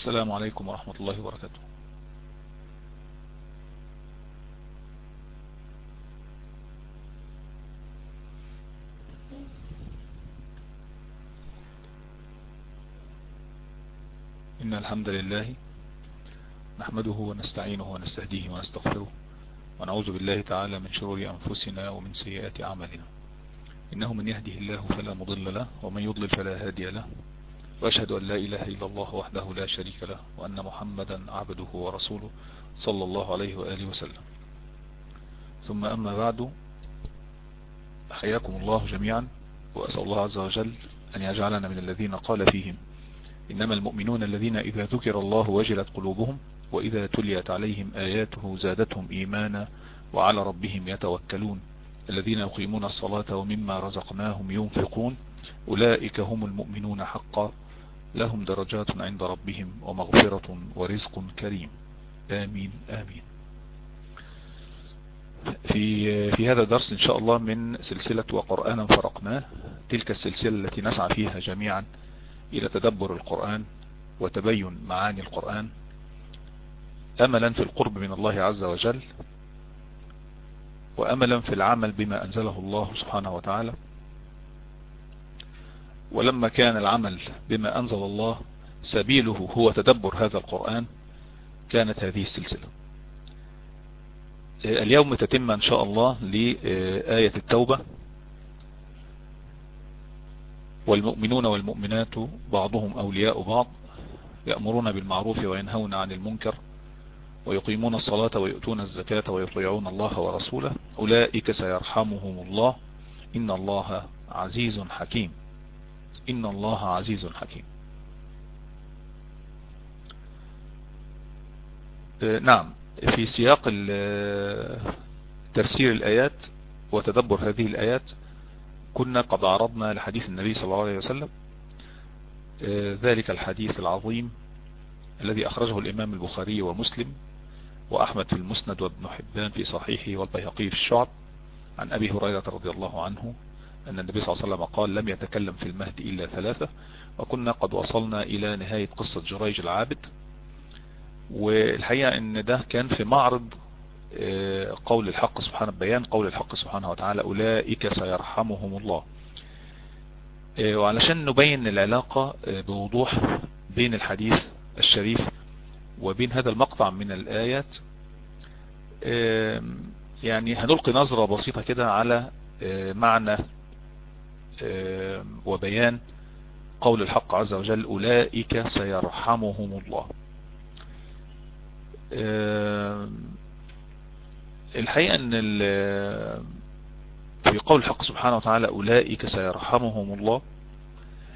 السلام عليكم ورحمة الله وبركاته. إن الحمد لله نحمده ونستعينه ونستهديه ونستغفره ونعوذ بالله تعالى من شرور أنفسنا ومن سيئات أعمالنا. إنه من يهده الله فلا مضل له ومن يضلل فلا هادي له. وأشهد أن لا إله إلا الله وحده لا شريك له وأن محمدا عبده ورسوله صلى الله عليه وآله وسلم. ثم أما بعد حياكم الله جميعا وأسأل الله عز وجل أن يجعلنا من الذين قال فيهم إنما المؤمنون الذين إذا ذكر الله وجلت قلوبهم وإذا تليت عليهم آياته زادتهم إيمانا وعلى ربهم يتوكلون. الذين يقيمون الصلاة ومما رزقناهم ينفقون أولئك هم المؤمنون حقا. لهم درجات عند ربهم ومغفرة ورزق كريم. آمين آمين. في في هذا الدرس إن شاء الله من سلسلة وقرآنا فرقناه. تلك السلسلة التي نسعى فيها جميعا إلى تدبر القرآن وتبين معاني القرآن. أملا في القرب من الله عز وجل وأملا في العمل بما أنزله الله سبحانه وتعالى. ولما كان العمل بما أنزل الله سبيله هو تدبر هذا القرآن كانت هذه السلسلة. اليوم تتم إن شاء الله لآية التوبة. والمؤمنون والمؤمنات بعضهم أولياء بعض يأمرون بالمعروف وينهون عن المنكر ويقيمون الصلاة ويؤتون الزكاة ويطيعون الله ورسوله. أولئك سيرحمهم الله. إن الله عزيز حكيم. إن الله عزيز حكيم. نعم في سياق تفسير الآيات وتدبر هذه الآيات كنا قد عرضنا لحديث النبي صلى الله عليه وسلم ذلك الحديث العظيم الذي أخرجه الإمام البخاري ومسلم وأحمد في المسند وابن حبان في صحيحه والبيهقي في الشعب عن أبي هريرة رضي الله عنه أن النبي صلى الله عليه وسلم قال لم يتكلم في المهد إلا ثلاثة وكنا قد وصلنا إلى نهاية قصة جريج العابد. والحقيقة أن ده كان في معرض قول الحق سبحانه بيان قول الحق سبحانه وتعالى أولئك سيرحمهم الله. وعلشان نبين العلاقة بوضوح بين الحديث الشريف وبين هذا المقطع من الآيات يعني هنلقي نظرة بسيطة كده على معنى وبيان قول الحق عز وجل أولئك سيرحمهم الله. الحقيقة أن في قول الحق سبحانه وتعالى أولئك سيرحمهم الله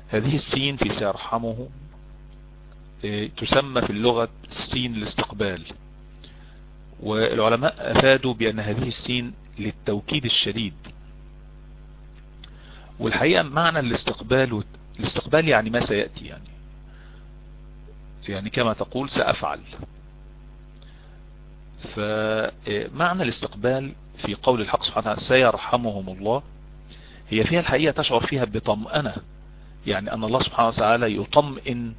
هذه السين في سيرحمه تسمى في اللغة سين الاستقبال. والعلماء أفادوا بأن هذه السين للتوكيد الشديد. والحقيقة معنى الاستقبال الاستقبال يعني ما سيأتي يعني. يعني كما تقول سأفعل. فمعنى الاستقبال في قول الحق سبحانه وتعالى سيرحمهم الله هي فيها الحقيقة تشعر فيها بطمأنة. يعني أن الله سبحانه وتعالى يطمئن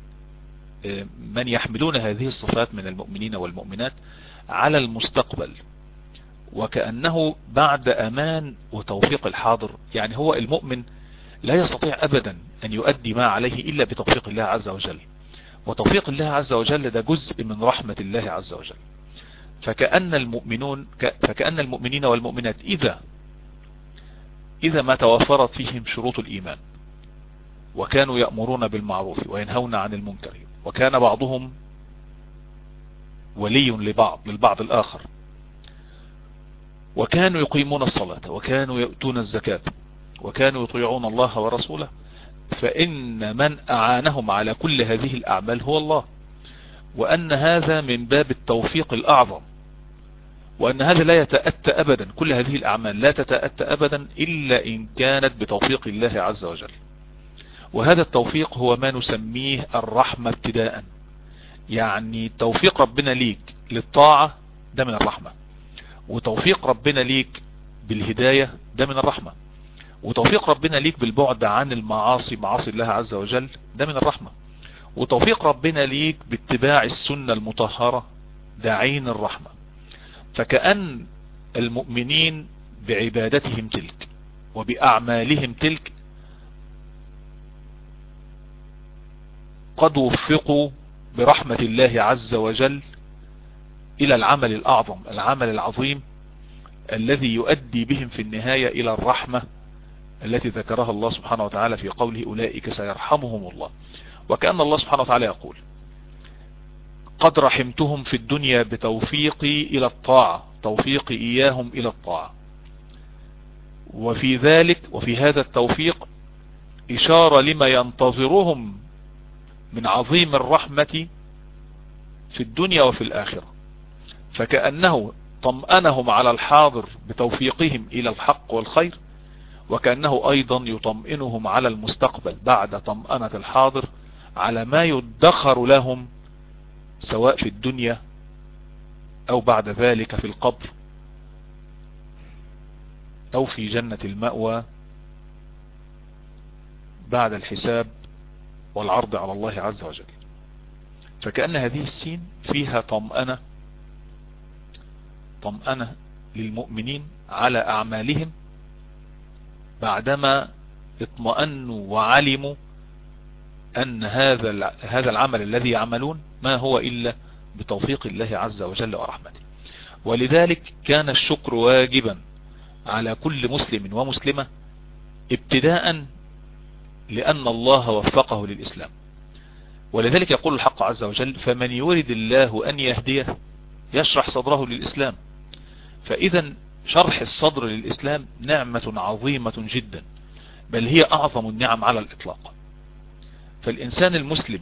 من يحملون هذه الصفات من المؤمنين والمؤمنات على المستقبل. وكأنه بعد أمان وتوفيق الحاضر. يعني هو المؤمن لا يستطيع أبدا أن يؤدي ما عليه إلا بتوفيق الله عز وجل. وتوفيق الله عز وجل ده جزء من رحمة الله عز وجل. فكأن المؤمنون فكأن المؤمنين والمؤمنات إذا إذا ما توفرت فيهم شروط الإيمان وكانوا يأمرون بالمعروف وينهون عن المنكر وكان بعضهم ولي لبعض للبعض الآخر وكانوا يقيمون الصلاة وكانوا يؤتون الزكاة وكانوا يطيعون الله ورسوله فإن من أعانهم على كل هذه الأعمال هو الله وأن هذا من باب التوفيق الأعظم وأن هذا لا يتأتى أبدا كل هذه الأعمال لا تتأتى أبدا إلا إن كانت بتوفيق الله عز وجل. وهذا التوفيق هو ما نسميه الرحمة ابتداء يعني توفيق ربنا ليك للطاعة ده من الرحمة. وتوفيق ربنا ليك بالهداية ده من الرحمة. وتوفيق ربنا ليك بالبعد عن المعاصي معاصي الله عز وجل ده من الرحمة. وتوفيق ربنا ليك باتباع السنة المطهرة ده عين الرحمة. فكأن المؤمنين بعبادتهم تلك وبأعمالهم تلك قد وفقوا برحمة الله عز وجل إلى العمل الأعظم العمل العظيم الذي يؤدي بهم في النهاية إلى الرحمة التي ذكرها الله سبحانه وتعالى في قوله أولئك سيرحمهم الله. وكأن الله سبحانه وتعالى يقول قد رحمتهم في الدنيا بتوفيقي إلى الطاعة توفيقي إياهم إلى الطاعة. وفي ذلك وفي هذا التوفيق إشارة لما ينتظرهم من عظيم الرحمة في الدنيا وفي الآخرة. فكأنه طمأنهم على الحاضر بتوفيقهم إلى الحق والخير وكأنه أيضا يطمئنهم على المستقبل بعد طمأنة الحاضر على ما يدخر لهم سواء في الدنيا أو بعد ذلك في القبر أو في جنة المأوى بعد الحساب والعرض على الله عز وجل. فكأن هذه السين فيها طمأنة طمأنة للمؤمنين على أعمالهم بعدما اطمأنوا وعلموا أن هذا هذا العمل الذي يعملون ما هو إلا بتوفيق الله عز وجل ورحمته. ولذلك كان الشكر واجبا على كل مسلم ومسلمة ابتداء لأن الله وفقه للإسلام. ولذلك يقول الحق عز وجل فمن يريد الله أن يهديه يشرح صدره للإسلام فإذا شرح الصدر للإسلام نعمة عظيمة جدا بل هي أعظم النعم على الإطلاق. فالإنسان المسلم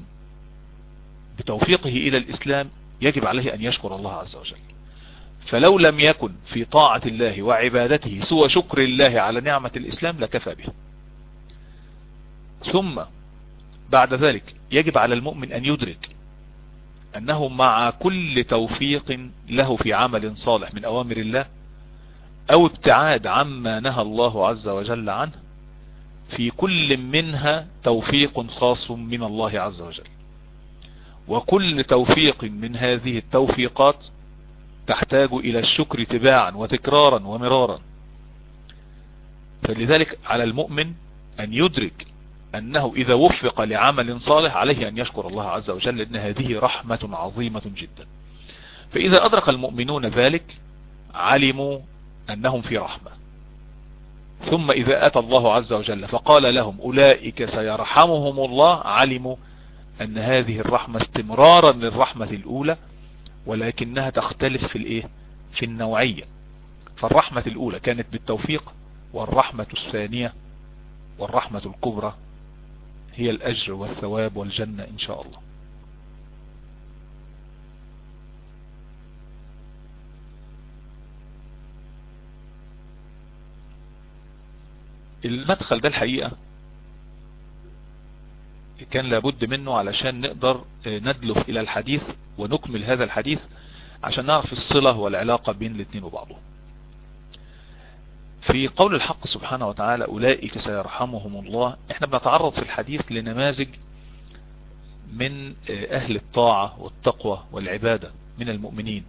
بتوفيقه إلى الإسلام يجب عليه أن يشكر الله عز وجل. فلو لم يكن في طاعة الله وعبادته سوى شكر الله على نعمة الإسلام لكفى به. ثم بعد ذلك يجب على المؤمن أن يدرك أنه مع كل توفيق له في عمل صالح من أوامر الله أو ابتعاد عما نهى الله عز وجل عنه في كل منها توفيق خاص من الله عز وجل. وكل توفيق من هذه التوفيقات تحتاج إلى الشكر تباعا وتكرارا ومرارا. فلذلك على المؤمن أن يدرك أنه إذا وفق لعمل صالح عليه أن يشكر الله عز وجل لأن هذه رحمة عظيمة جدا. فإذا أدرك المؤمنون ذلك علموا أنهم في رحمة. ثم إذا أتى الله عز وجل فقال لهم أولئك سيرحمهم الله علموا أن هذه الرحمة استمرارا للرحمة الأولى ولكنها تختلف في الإيه؟ في النوعية. فالرحمة الأولى كانت بالتوفيق والرحمة الثانية والرحمة الكبرى هي الأجر والثواب والجنة إن شاء الله. المدخل ده الحقيقة كان لابد منه علشان نقدر ندلف إلى الحديث ونكمل هذا الحديث عشان نعرف الصلة والعلاقة بين الاثنين وبعضهم. في قول الحق سبحانه وتعالى أولئك سيرحمهم الله. إحنا بنتعرض في الحديث لنماذج من أهل الطاعة والتقوى والعبادة من المؤمنين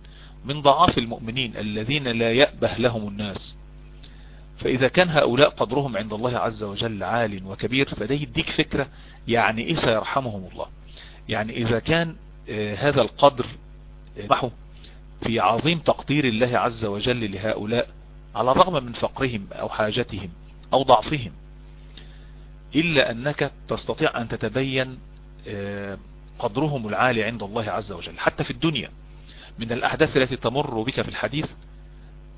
من ضعاف المؤمنين الذين لا يأبه لهم الناس. فإذا كان هؤلاء قدرهم عند الله عز وجل عال وكبير فده يديك فكرة يعني إيه سيرحمهم الله. يعني إذا كان هذا القدر محو في عظيم تقدير الله عز وجل لهؤلاء على الرغم من فقرهم أو حاجتهم أو ضعفهم إلا أنك تستطيع أن تتبين آه، قدرهم العالي عند الله عز وجل. حتى في الدنيا من الأحداث التي تمر بك في الحديث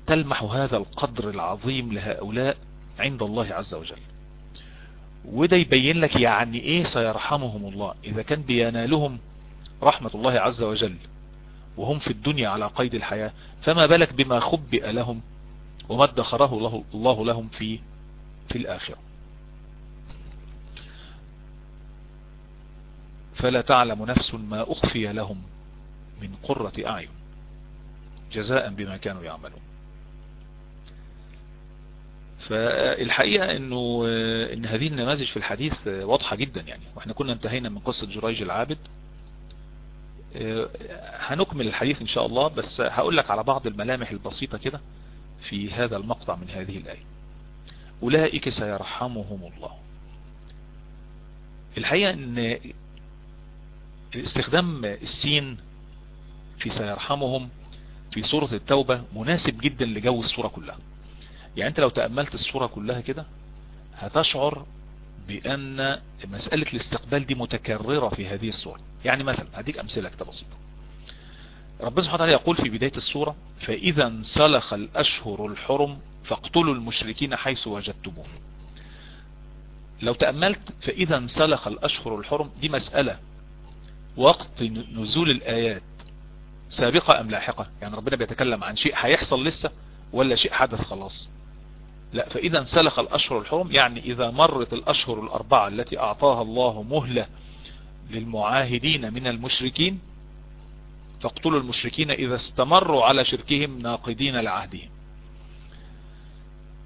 تلمح هذا القدر العظيم لهؤلاء عند الله عز وجل. وده يبين لك يعني إيه سيرحمهم الله. إذا كان بينالهم رحمة الله عز وجل وهم في الدنيا على قيد الحياة فما بالك بما خبئ لهم وما ادخره الله لهم في في الآخرة. فلا تعلم نفس ما أخفي لهم من قرة أعين جزاء بما كانوا يعملون. فالحقيقة إنه إن هذه النماذج في الحديث واضحة جدا يعني. وإحنا كنا انتهينا من قصة جريج العابد. هنكمل الحديث إن شاء الله. بس هقول لك على بعض الملامح البسيطة كده. في هذا المقطع من هذه الآية. أولئك سيرحمهم الله. الحقيقة إن استخدام السين في سيرحمهم في سورة التوبة مناسب جدا لجو السورة كلها. يعني أنت لو تأملت السورة كلها كده هتشعر بأن مسألة الاستقبال دي متكررة في هذه السورة. يعني مثلا هديك أمثلة كده بسيطة. ربنا سبحانه وتعالى يقول في بداية السورة فإذا انسلخ الأشهر الحرم فاقتلوا المشركين حيث وجدتموهم. لو تأملت فإذا انسلخ الأشهر الحرم دي مسألة. وقت نزول الآيات سابقة أم لاحقة؟ يعني ربنا بيتكلم عن شيء هيحصل لسه ولا شيء حدث خلاص؟ لا فإذا انسلخ الأشهر الحرم يعني إذا مرت الأشهر الأربعة التي أعطاها الله مهلة للمعاهدين من المشركين فاقتلوا المشركين إذا استمروا على شركهم ناقدين لعهدهم.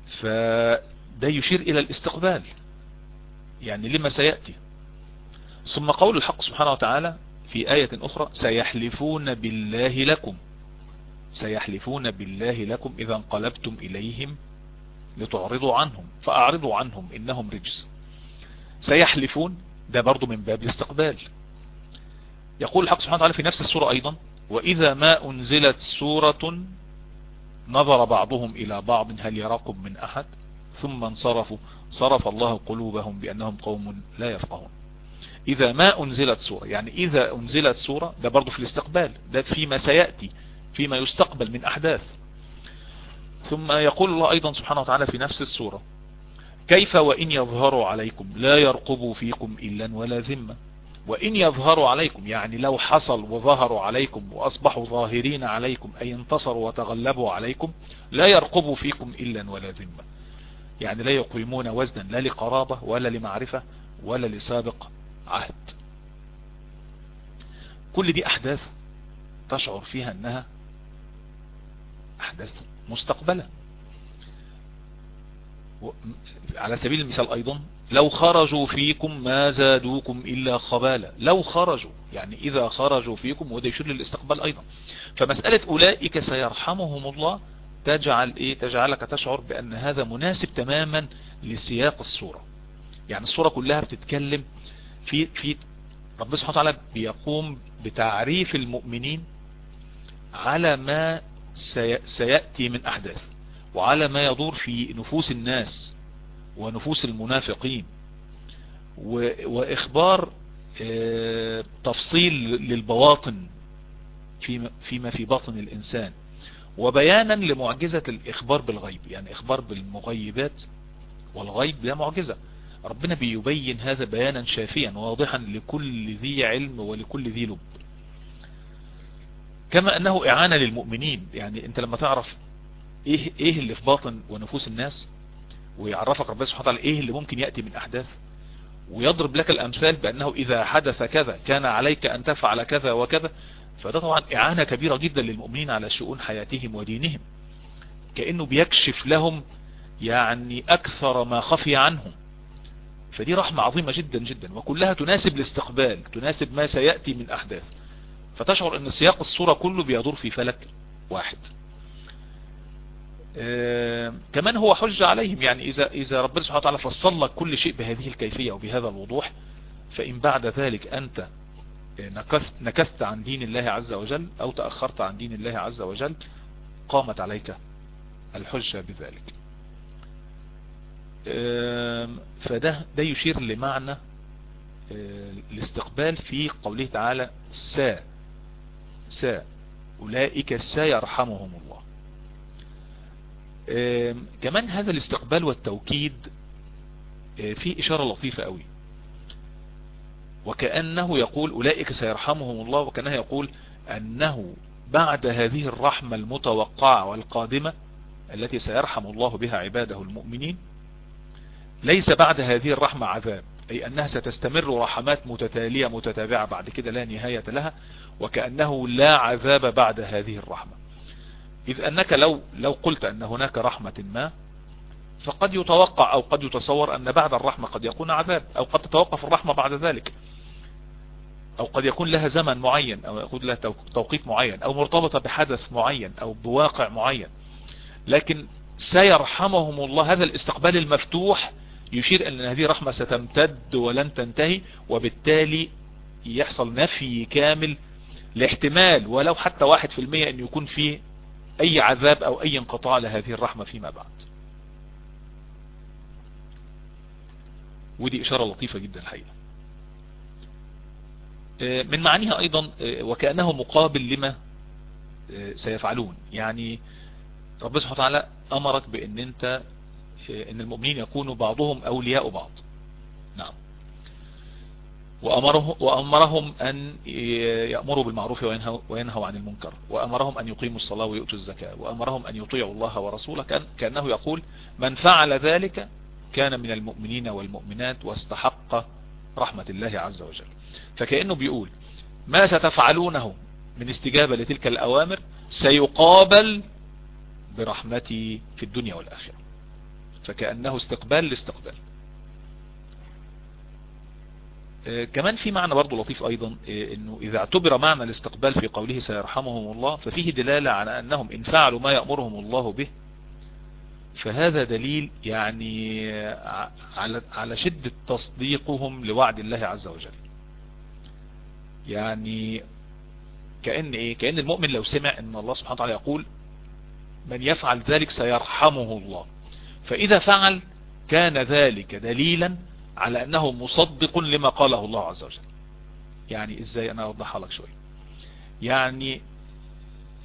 فده يشير إلى الاستقبال. يعني لما سيأتي. ثم قول الحق سبحانه وتعالى في آية أخرى سيحلفون بالله لكم. سيحلفون بالله لكم إذا انقلبتم إليهم لتعرضوا عنهم. فأعرضوا عنهم إنهم رجس. سيحلفون ده برضو من باب الاستقبال. يقول الحق سبحانه وتعالى في نفس السورة أيضا وإذا ما أنزلت سورة نظر بعضهم إلى بعض هل يراكم من أحد؟ ثم انصرفوا صرف الله قلوبهم بأنهم قوم لا يفقهون. إذا ما أنزلت سورة يعني إذا أنزلت سورة ده برضو في الاستقبال ده فيما سيأتي فيما يستقبل من أحداث. ثم يقول الله أيضا سبحانه وتعالى في نفس السورة كيف وإن يظهروا عليكم لا يرقبوا فيكم إلا ولا ذمة. وإن يظهروا عليكم يعني لو حصل وظهروا عليكم وأصبحوا ظاهرين عليكم أي انتصروا وتغلبوا عليكم لا يرقبوا فيكم إلا ولا ذمة. يعني لا يقيمون وزنا لا لقرابة ولا لمعرفة ولا لسابق عهد. كل دي أحداث تشعر فيها أنها أحداث مستقبلة. على سبيل المثال أيضا لو خرجوا فيكم ما زادوكم إلا خبالا. لو خرجوا يعني إذا خرجوا فيكم وده يشير للاستقبال أيضا. فمسألة أولئك سيرحمهم الله تجعل إيه؟ تجعلك تشعر بأن هذا مناسب تماما لسياق الصورة. يعني الصورة كلها بتتكلم في في ربنا سبحانه وتعالى بيقوم بتعريف المؤمنين على ما سيأتي من أحداث. وعلى ما يدور في نفوس الناس ونفوس المنافقين. وإخبار آه، تفصيل للبواطن فيما في باطن الإنسان. وبيانا لمعجزة الإخبار بالغيب. يعني إخبار بالمغيبات والغيب ده معجزة. ربنا بيبين هذا بيانا شافيا واضحا لكل ذي علم ولكل ذي لب. كما أنه إعانة للمؤمنين. يعني أنت لما تعرف إيه, إيه اللي في باطن ونفوس الناس ويعرفك ربنا سبحانه وتعالى إيه اللي ممكن يأتي من أحداث ويضرب لك الأمثال بأنه إذا حدث كذا كان عليك أن تفعل كذا وكذا. فده طبعا إعانة كبيرة جدا للمؤمنين على شؤون حياتهم ودينهم. كأنه بيكشف لهم يعني أكثر ما خفي عنهم. فدي رحمة عظيمة جدا جدا وكلها تناسب الاستقبال تناسب ما سيأتي من أحداث. فتشعر إن سياق الصورة كله بيدور في فلك واحد. كمان هو حجة عليهم. يعني إذا, إذا ربنا سبحانه وتعالى فصل لك كل شيء بهذه الكيفية وبهذا الوضوح فإن بعد ذلك أنت نكثت, نكثت عن دين الله عز وجل أو تأخرت عن دين الله عز وجل قامت عليك الحجة بذلك. فده ده يشير لمعنى الاستقبال في قوله تعالى سا سا أولئك سيرحمهم الله. كمان هذا الاستقبال والتوكيد فيه إشارة لطيفة قوي وكأنه يقول أولئك سيرحمهم الله وكأنه يقول أنه بعد هذه الرحمة المتوقعة والقادمة التي سيرحم الله بها عباده المؤمنين ليس بعد هذه الرحمة عذاب أي أنها ستستمر رحمات متتالية متتابعة بعد كده لا نهاية لها وكأنه لا عذاب بعد هذه الرحمة. إذ أنك لو, لو قلت أن هناك رحمة ما فقد يتوقع أو قد يتصور أن بعد الرحمة قد يكون عذاب أو قد تتوقف الرحمة بعد ذلك. أو قد يكون لها زمن معين أو يكون لها توقيت معين أو مرتبطة بحدث معين أو بواقع معين. لكن سيرحمهم الله هذا الاستقبال المفتوح يشير أن هذه رحمة ستمتد ولن تنتهي وبالتالي يحصل نفي كامل لاحتمال ولو حتى واحد في المية أن يكون فيه أي عذاب أو أي انقطاع لهذه الرحمة فيما بعد. ودي إشارة لطيفة جدا الحقيقة. من معانيها أيضا وكأنه مقابل لما سيفعلون. يعني رب سبحانه وتعالى أمرك بأن أنت أن المؤمنين يكونوا بعضهم أولياء بعض. نعم. وأمره وأمرهم أن يأمروا بالمعروف وينهوا, عن المنكر. وأمرهم أن يقيموا الصلاة ويؤتوا الزكاة. وأمرهم أن يطيعوا الله ورسوله كان كأنه يقول من فعل ذلك كان من المؤمنين والمؤمنات واستحق رحمة الله عز وجل. فكأنه بيقول ما ستفعلونه من استجابة لتلك الأوامر سيقابل برحمتي في الدنيا والآخرة. فكأنه استقبال لاستقبال. كمان في معنى برضو لطيف أيضا إنه إذا اعتبر معنى الاستقبال في قوله سيرحمهم الله ففيه دلالة على أنهم إن فعلوا ما يأمرهم الله به. فهذا دليل يعني على على شدة تصديقهم لوعد الله عز وجل. يعني كأن إيه؟ كأن المؤمن لو سمع إن الله سبحانه وتعالى يقول من يفعل ذلك سيرحمه الله. فإذا فعل كان ذلك دليلا على أنه مصدق لما قاله الله عز وجل. يعني إزاي أنا أوضحها لك شوية يعني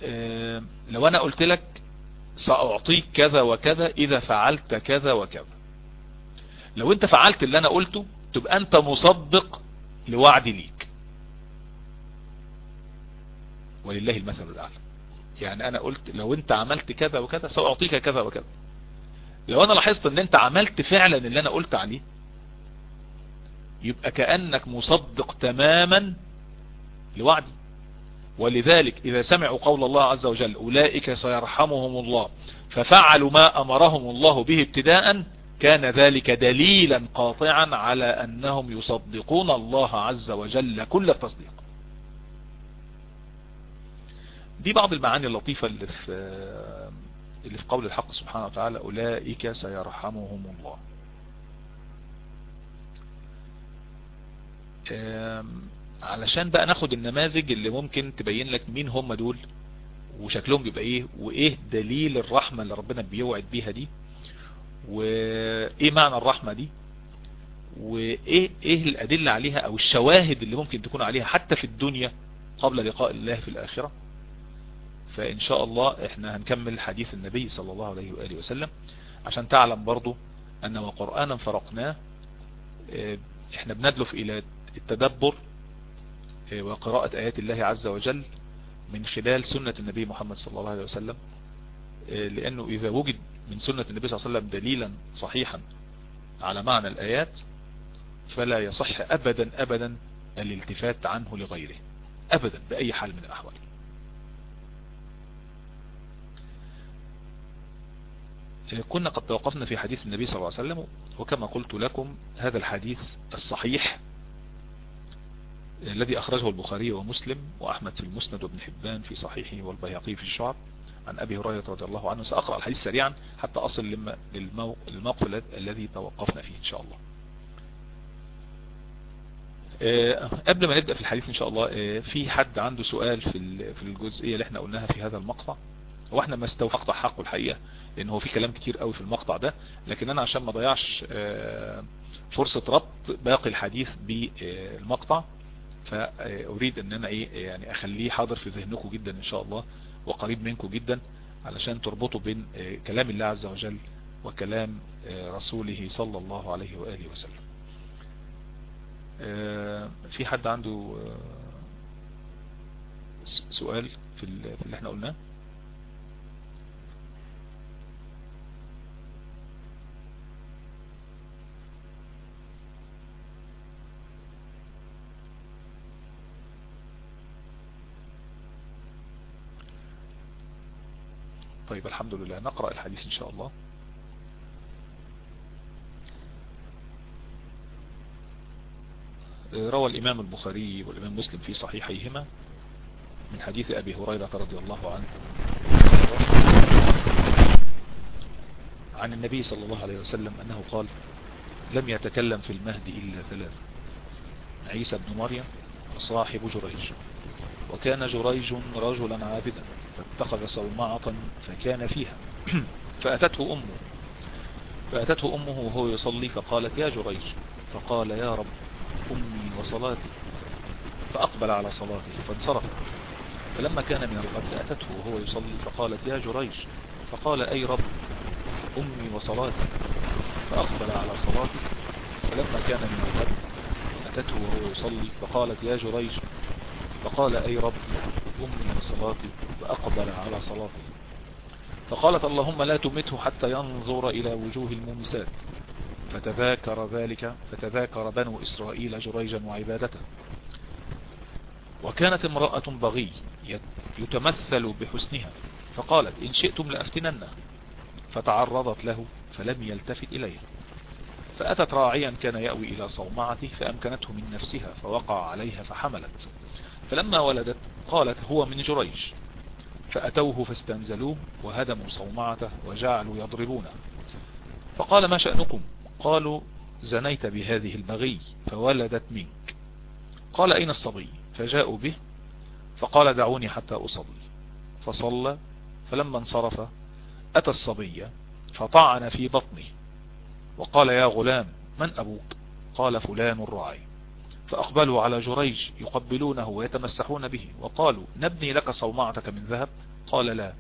آه لو أنا قلت لك سأعطيك كذا وكذا إذا فعلت كذا وكذا. لو أنت فعلت اللي أنا قلته تبقى أنت مصدق لوعدي ليك. ولله المثل الأعلى. يعني أنا قلت لو أنت عملت كذا وكذا سأعطيك كذا وكذا. لو أنا لاحظت إن أنت عملت فعلا اللي أنا قلت عليه يبقى كأنك مصدق تماما لوعدي. ولذلك إذا سمعوا قول الله عز وجل أولئك سيرحمهم الله ففعلوا ما أمرهم الله به ابتداء كان ذلك دليلا قاطعا على أنهم يصدقون الله عز وجل كل التصديق. دي بعض المعاني اللطيفة اللي في, اللي في قول الحق سبحانه وتعالى أولئك سيرحمهم الله. علشان بقى ناخد النماذج اللي ممكن تبين لك مين هم دول وشكلهم بيبقى إيه وايه دليل الرحمة اللي ربنا بيوعد بيها دي وايه معنى الرحمة دي وايه إيه الأدلة عليها أو الشواهد اللي ممكن تكون عليها حتى في الدنيا قبل لقاء الله في الآخرة. فإن شاء الله إحنا هنكمل حديث النبي صلى الله عليه وآله وسلم عشان تعلم برضو أن وقرآنا فرقناه إحنا بندلف إلى التدبر وقراءة آيات الله عز وجل من خلال سنة النبي محمد صلى الله عليه وسلم لأنه إذا وجد من سنة النبي صلى الله عليه وسلم دليلا صحيحا على معنى الآيات فلا يصح أبدا أبدا الالتفات عنه لغيره أبدا بأي حال من الأحوال. كنا قد توقفنا في حديث النبي صلى الله عليه وسلم وكما قلت لكم هذا الحديث الصحيح الذي أخرجه البخاري ومسلم وأحمد في المسند وابن حبان في صحيحه والبيهقي في الشعب عن أبي هريرة رضي الله عنه. سأقرأ الحديث سريعا حتى أصل للموقف الذي توقفنا فيه إن شاء الله. قبل ما نبدأ في الحديث إن شاء الله في حد عنده سؤال في الجزئية اللي إحنا قلناها في هذا المقطع. وإحنا ما استوفقت حقه الحقيقة لأن هو في كلام كتير قوي في المقطع ده. لكن أنا عشان ما ضيعش فرصة ربط باقي الحديث بالمقطع فأريد إن أنا إيه يعني أخليه حاضر في ذهنكم جدا إن شاء الله وقريب منكم جدا علشان تربطوا بين كلام الله عز وجل وكلام رسوله صلى الله عليه وآله وسلم. في حد عنده سؤال في اللي إحنا قلناه؟ طيب الحمد لله. نقرأ الحديث إن شاء الله. روى الإمام البخاري والإمام مسلم في صحيحيهما من حديث أبي هريرة رضي الله عنه. عن النبي صلى الله عليه وسلم أنه قال لم يتكلم في المهد إلا ثلاث عيسى بن مريم وصاحب جريج وكان جريج رجلا عابدا. فاتخذ صومعة فكان فيها. فأتته أمه. فأتته أمه وهو يصلي فقالت يا جريج. فقال يا رب أمي وصلاتي. فأقبل على صلاته فانصرف. فلما كان من الغد أتته وهو يصلي فقالت يا جريج. فقال أي رب أمي وصلاتي. فأقبل على صلاته. فلما كان من الغد أتته وهو يصلي فقالت يا جريج فقال أي رب أمي وصلاتي فأقبل على صلاته فقالت اللهم لا تمته حتى ينظر إلى وجوه المومسات. فتذاكر ذلك فتذاكر بنو إسرائيل جريجا وعبادته. وكانت امرأة بغي يتمثل بحسنها. فقالت إن شئتم لأفتننه فتعرضت له فلم يلتفت إليها فأتت راعيا كان يأوي إلى صومعته فأمكنته من نفسها فوقع عليها فحملت. فلما ولدت قالت هو من جريج فأتوه فاستنزلوه وهدموا صومعته وجعلوا يضربونه. فقال ما شأنكم؟ قالوا زنيت بهذه البغي فولدت منك. قال أين الصبي؟ فجاءوا به فقال دعوني حتى أصلي. فصلى فلما انصرف أتى الصبي فطعن في بطنه وقال يا غلام من أبوك؟ قال فلان الراعي. فأقبلوا على جريج يقبلونه ويتمسحون به وقالوا نبني لك صومعتك من ذهب؟ قال لا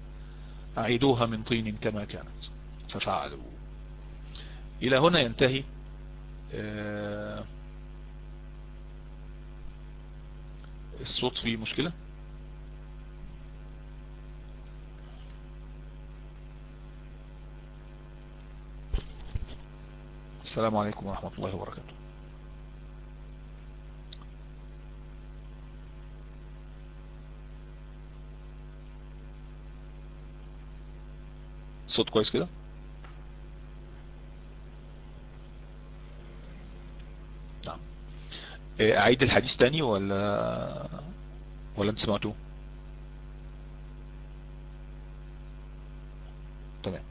أعيدوها من طين كما كانت. ففعلوا. إلى هنا ينتهي الصوت فيه مشكلة؟ السلام عليكم ورحمة الله وبركاته. صوت كويس كده؟ نعم. أعيد الحديث تاني ولا ولا أنت سمعتوه تمام.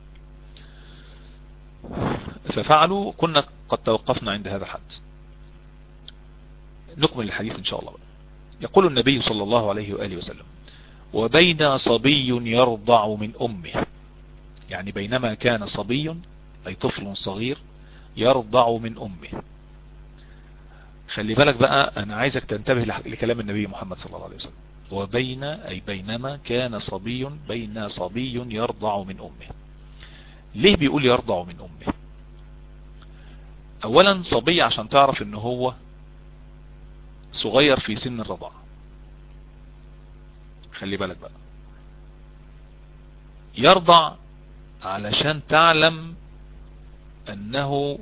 ففعلوا كنا قد توقفنا عند هذا الحد. نكمل الحديث إن شاء الله. يقول النبي صلى الله عليه وآله وسلم وبين صبي يرضع من أمه. يعني بينما كان صبي أي طفل صغير يرضع من أمه. خلي بالك بقى أنا عايزك تنتبه لكلام النبي محمد صلى الله عليه وسلم. وبين أي بينما كان صبي بين صبي يرضع من أمه. ليه بيقول يرضع من أمه؟ أولا صبي عشان تعرف إن هو صغير في سن الرضاعة. خلي بالك بقى. يرضع علشان تعلم أنه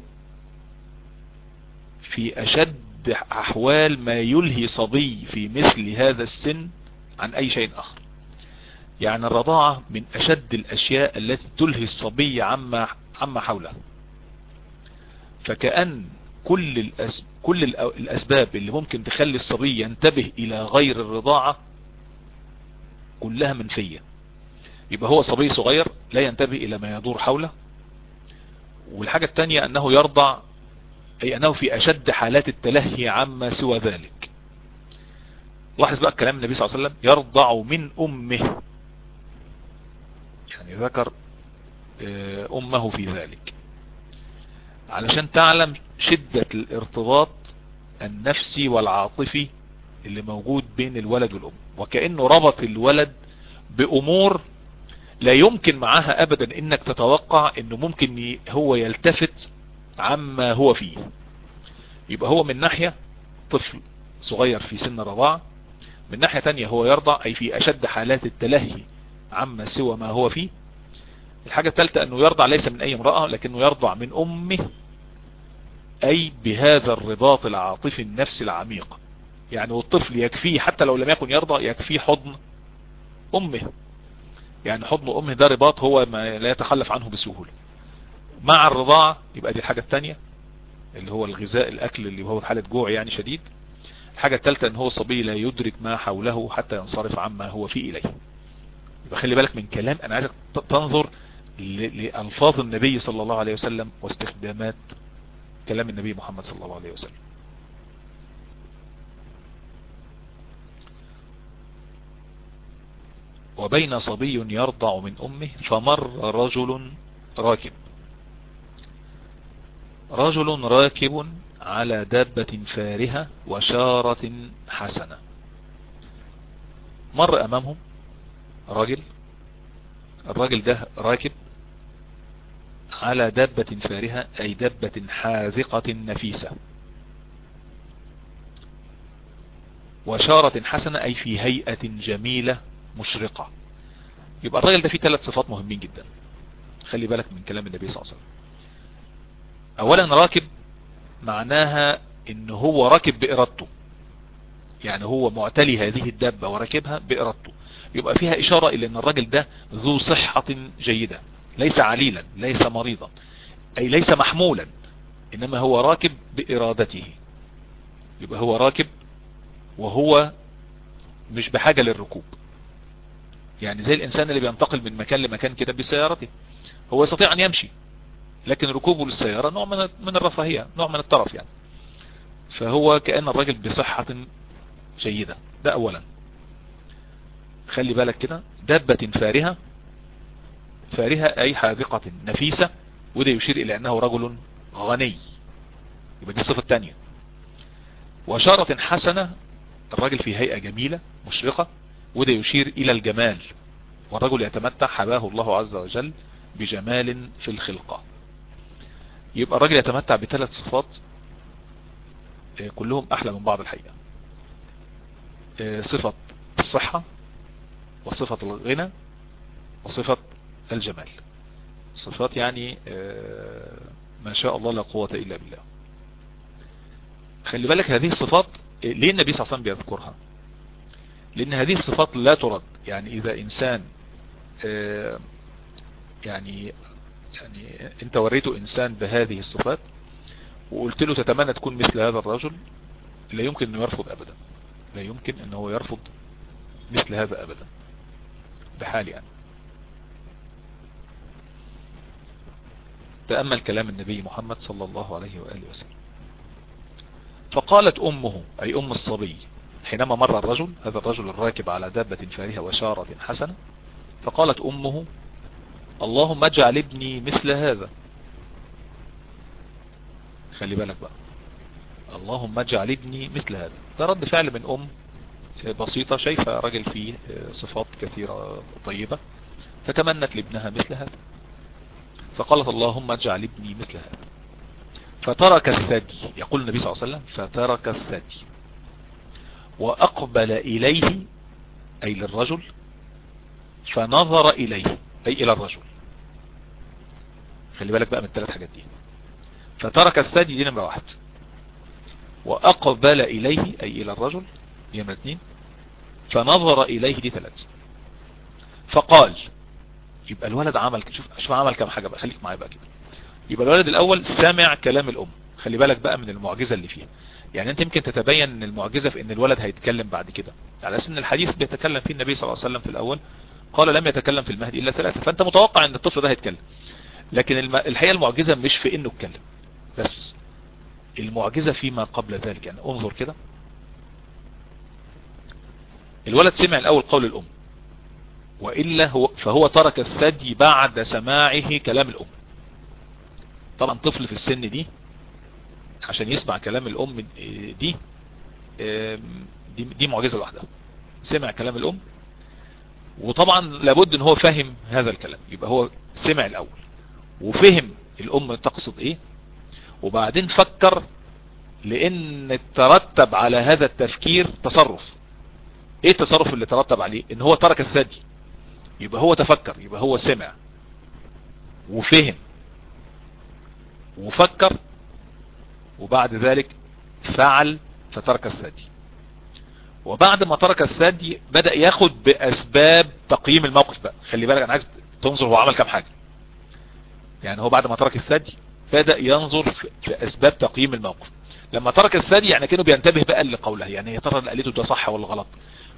في أشد أحوال ما يلهي صبي في مثل هذا السن عن أي شيء آخر. يعني الرضاعة من أشد الأشياء التي تلهي الصبي عما, عما حوله. فكأن كل, الأسب كل الأسباب اللي ممكن تخلي الصبي ينتبه إلى غير الرضاعة كلها منفية. يبقى هو صبي صغير لا ينتبه إلى ما يدور حوله. والحاجة التانية أنه يرضع أي أنه في أشد حالات التلهي عما سوى ذلك. لاحظ بقى كلام النبي صلى الله عليه وسلم يرضع من أمه. يعني ذكر أمه في ذلك. علشان تعلم شدة الارتباط النفسي والعاطفي اللي موجود بين الولد والأم. وكأنه ربط الولد بأمور لا يمكن معها ابدا إنك تتوقع انه ممكن هو يلتفت عما هو فيه. يبقى هو من ناحية طفل صغير في سن الرضاعة من ناحية تانية هو يرضع أي في أشد حالات التلهي عما سوى ما هو فيه. الحاجة الثالثة إنه يرضع ليس من أي امرأة لكنه يرضع من أمه أي بهذا الرباط العاطفي النفسي العميق. يعني والطفل يكفيه حتى لو لم يكن يرضع يكفيه حضن أمه. يعني حضن امه ده رباط هو ما لا يتخلف عنه بسهولة. مع الرضاعة يبقى دي الحاجة الثانية اللي هو الغذاء الأكل اللي هو حالة جوع يعني شديد. الحاجة الثالثة إن هو صبي لا يدرك ما حوله حتى ينصرف عما هو فيه إليه. يبقى خلي بالك من كلام أنا عايزك تنظر لألفاظ النبي صلى الله عليه وسلم واستخدامات كلام النبي محمد صلى الله عليه وسلم. وبين صبي يرضع من أمه فمر رجل راكب. رجل راكب على دابة فارهة وشارة حسنة. مر أمامهم راجل الراجل ده راكب على دابة فارهة أي دابة حاذقة نفيسة. وشارة حسنة أي في هيئة جميلة مشرقة. يبقى الراجل ده فيه ثلاث صفات مهمين جدا. خلي بالك من كلام النبي صلى الله عليه وسلم. اولا راكب معناها إن هو راكب بإرادته. يعني هو معتلي هذه الدابة وراكبها بإرادته. يبقى فيها إشارة إلى إن الراجل ده ذو صحة جيدة. ليس عليلا ليس مريضا. أي ليس محمولا. إنما هو راكب بإرادته. يبقى هو راكب وهو مش بحاجة للركوب. يعني زي الإنسان اللي بينتقل من مكان لمكان كده بسيارته. هو يستطيع أن يمشي لكن ركوبه للسيارة نوع من من الرفاهية نوع من الترف يعني. فهو كأن الراجل بصحة جيدة. ده اولا. خلي بالك كده دابة فارهة فارهة أي حاذقة نفيسة وده يشير إلى أنه رجل غني. يبقى دي الصفة الثانية. وشارة حسنة الراجل في هيئة جميلة مشرقة وده يشير إلى الجمال. والرجل يتمتع حباه الله عز وجل بجمال في الخلقة. يبقى الراجل يتمتع بثلاث صفات كلهم أحلى من بعض الحقيقة. صفة الصحة وصفة الغنى وصفة الجمال. صفات يعني ما شاء الله لا قوة إلا بالله. خلي بالك هذه الصفات ليه النبي صلى الله عليه وسلم بيذكرها؟ لأن هذه الصفات لا ترد. يعني إذا إنسان يعني يعني أنت وريته إنسان بهذه الصفات وقلت له تتمنى تكون مثل هذا الرجل لا يمكن إنه يرفض ابدا. لا يمكن إنه هو يرفض مثل هذا ابدا. بحال يعني. تأمل كلام النبي محمد صلى الله عليه وآله وسلم. فقالت أمه أي أم الصبي حينما مر الرجل هذا الرجل الراكب على دابة فارهة وشارة حسنة فقالت أمه اللهم اجعل ابني مثل هذا. خلي بالك بقى. اللهم اجعل ابني مثل هذا. ده رد فعل من أم بسيطة شايفة راجل فيه صفات كثيرة طيبة فتمنت لابنها مثل هذا. فقالت اللهم اجعل ابني مثل هذا. فترك الثدي يقول النبي صلى الله عليه وسلم فترك الثدي. وأقبل إليه أي للرجل فنظر إليه أي إلى الرجل. خلي بالك بقى من الثلاث حاجات دي. فترك الثدي دي نمرة واحد. وأقبل إليه أي إلى الرجل دي نمرة اثنين فنظر إليه دي ثلاث. فقال يبقى الولد عمل شوف شوف عمل كام حاجة بقى. خليك معايا بقى كده. يبقى الولد الأول سمع كلام الأم. خلي بالك بقى من المعجزة اللي فيها. يعني أنت يمكن تتبين إن المعجزة في إن الولد هيتكلم بعد كده. على أساس إن الحديث بيتكلم فيه النبي صلى الله عليه وسلم في الأول قال لم يتكلم في المهدي إلا ثلاثة فأنت متوقع إن الطفل ده هيتكلم. لكن الحقيقة المعجزة مش في إنه اتكلم بس المعجزة فيما قبل ذلك يعني انظر كده. الولد سمع الأول قول الأم. وإلا هو فهو ترك الثدي بعد سماعه كلام الأم. طبعا طفل في السن دي عشان يسمع كلام الأم دي دي, دي معجزة لوحدها. سمع كلام الأم وطبعا لابد إن هو فهم هذا الكلام. يبقى هو سمع الأول وفهم الأم تقصد إيه وبعدين فكر لأن ترتب على هذا التفكير تصرف. إيه التصرف اللي ترتب عليه؟ إن هو ترك الثدي. يبقى هو تفكر يبقى هو سمع وفهم وفكر وبعد ذلك فعل فترك الثدي. وبعد ما ترك الثدي بدأ ياخد بأسباب تقييم الموقف بقى. خلي بالك أنا عايز تنظر هو عمل كام حاجة. يعني هو بعد ما ترك الثدي بدأ ينظر في أسباب تقييم الموقف. لما ترك الثدي يعني كانوا بينتبه بقى لقوله يعني يا ترى اللي قالته ده صح ولا غلط؟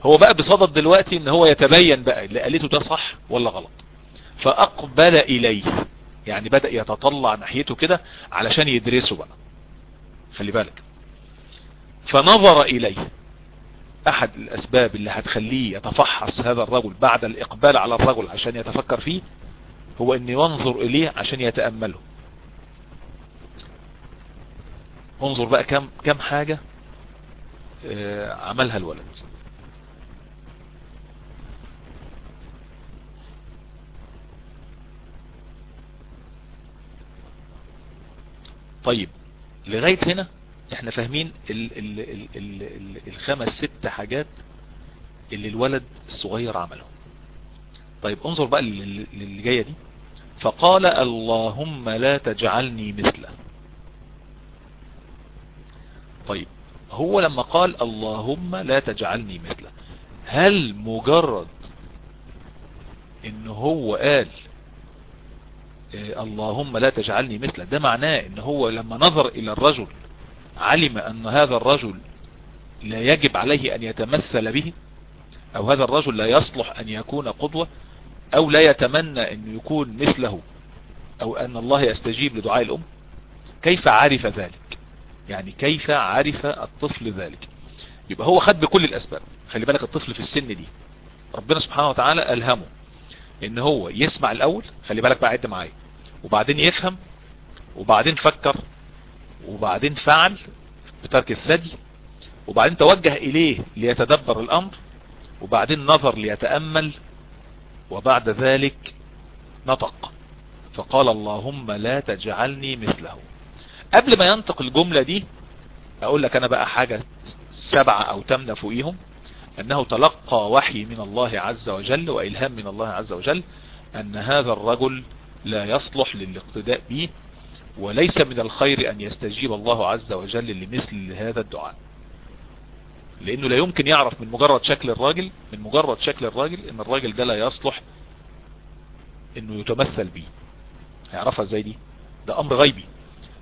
هو بقى بصدد دلوقتي إن هو يتبين بقى اللي قالته ده صح ولا غلط. فأقبل إليه. يعني بدأ يتطلع ناحيته كده علشان يدرسه بقى. خلي بالك. فنظر إليه. أحد الأسباب اللي هتخليه يتفحص هذا الرجل بعد الإقبال على الرجل عشان يتفكر فيه هو أن ينظر إليه عشان يتأمله. انظر بقى كم كم حاجة عملها الولد. طيب. لغاية هنا إحنا فاهمين ال ال ال ال ال الخمس ست حاجات اللي الولد الصغير عمله طيب انظر بقى للي جاية دي. فقال اللهم لا تجعلني مثله. طيب هو لما قال اللهم لا تجعلني مثله هل مجرد إن هو قال اللهم لا تجعلني مثله. ده معناه إن هو لما نظر إلى الرجل علم أن هذا الرجل لا يجب عليه أن يتمثل به أو هذا الرجل لا يصلح أن يكون قدوة أو لا يتمنى أن يكون مثله أو أن الله يستجيب لدعاء الأم. كيف عرف ذلك؟ يعني كيف عرف الطفل ذلك؟ يبقى هو خد بكل الأسباب. خلي بالك الطفل في السن دي ربنا سبحانه وتعالى ألهمه إن هو يسمع الأول. خلي بالك بقى عد معايا. وبعدين يفهم وبعدين فكر وبعدين فعل بترك الثدي وبعدين توجه إليه ليتدبر الأمر وبعدين نظر ليتأمل وبعد ذلك نطق. فقال اللهم لا تجعلني مثله. قبل ما ينطق الجملة دي أقول لك أنا بقى حاجة سبعة أو تمنى فوقيهم. أنه تلقى وحي من الله عز وجل وإلهام من الله عز وجل أن هذا الرجل لا يصلح للاقتداء به وليس من الخير أن يستجيب الله عز وجل لمثل هذا الدعاء. لأنه لا يمكن يعرف من مجرد شكل الراجل من مجرد شكل الراجل إن الراجل ده لا يصلح إنه يتمثل به. هيعرفها إزاي دي؟ ده أمر غيبي.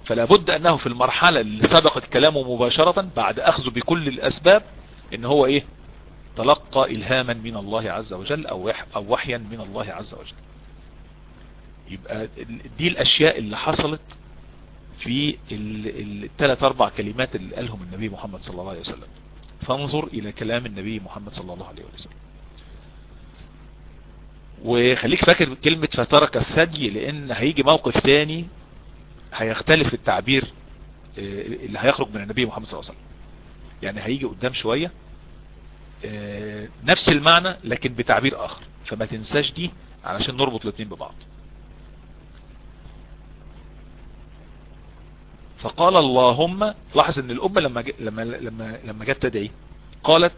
فلا بد أنه في المرحلة اللي سبقت كلامه مباشرة بعد اخذه بكل الأسباب إن هو إيه؟ تلقى الهاما من الله عز وجل أو وحيا من الله عز وجل. يبقى دي الأشياء اللي حصلت في الثلاث أربع كلمات اللي قالهم النبي محمد صلى الله عليه وسلم. فانظر إلى كلام النبي محمد صلى الله عليه وسلم. وخليك فاكر كلمة فترك الثدي لأن هيجي موقف تاني هيختلف التعبير اللي هيخرج من النبي محمد صلى الله عليه وسلم. يعني هيجي قدام شوية نفس المعنى لكن بتعبير آخر. فما تنساش دي علشان نربط الاثنين ببعض. فقال اللهم لاحظ إن الأمة لما لما لما لما جت تدعي قالت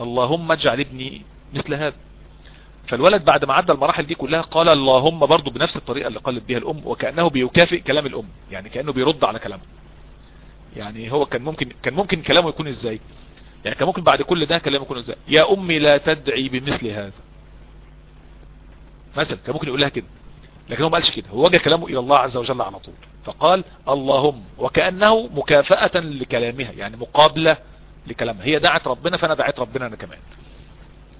اللهم اجعل ابني مثل هذا. فالولد بعد ما عدى المراحل دي كلها قال اللهم برضو بنفس الطريقة اللي قالت بها الأم وكأنه بيكافئ كلام الأم يعني كأنه بيرد على كلامه. يعني هو كان ممكن كان ممكن كلامه يكون إزاي؟ يعني كان ممكن بعد كل ده كلامه يكون إزاي؟ يا أمي لا تدعي بمثل هذا. مثلا كان ممكن يقول لها كده. لكن هو ما قالش كده. هو وجه كلامه إلى الله عز وجل على طول. فقال اللهم وكأنه مكافأة لكلامها يعني مقابلة لكلامها. هي دعت ربنا فأنا دعيت ربنا أنا كمان.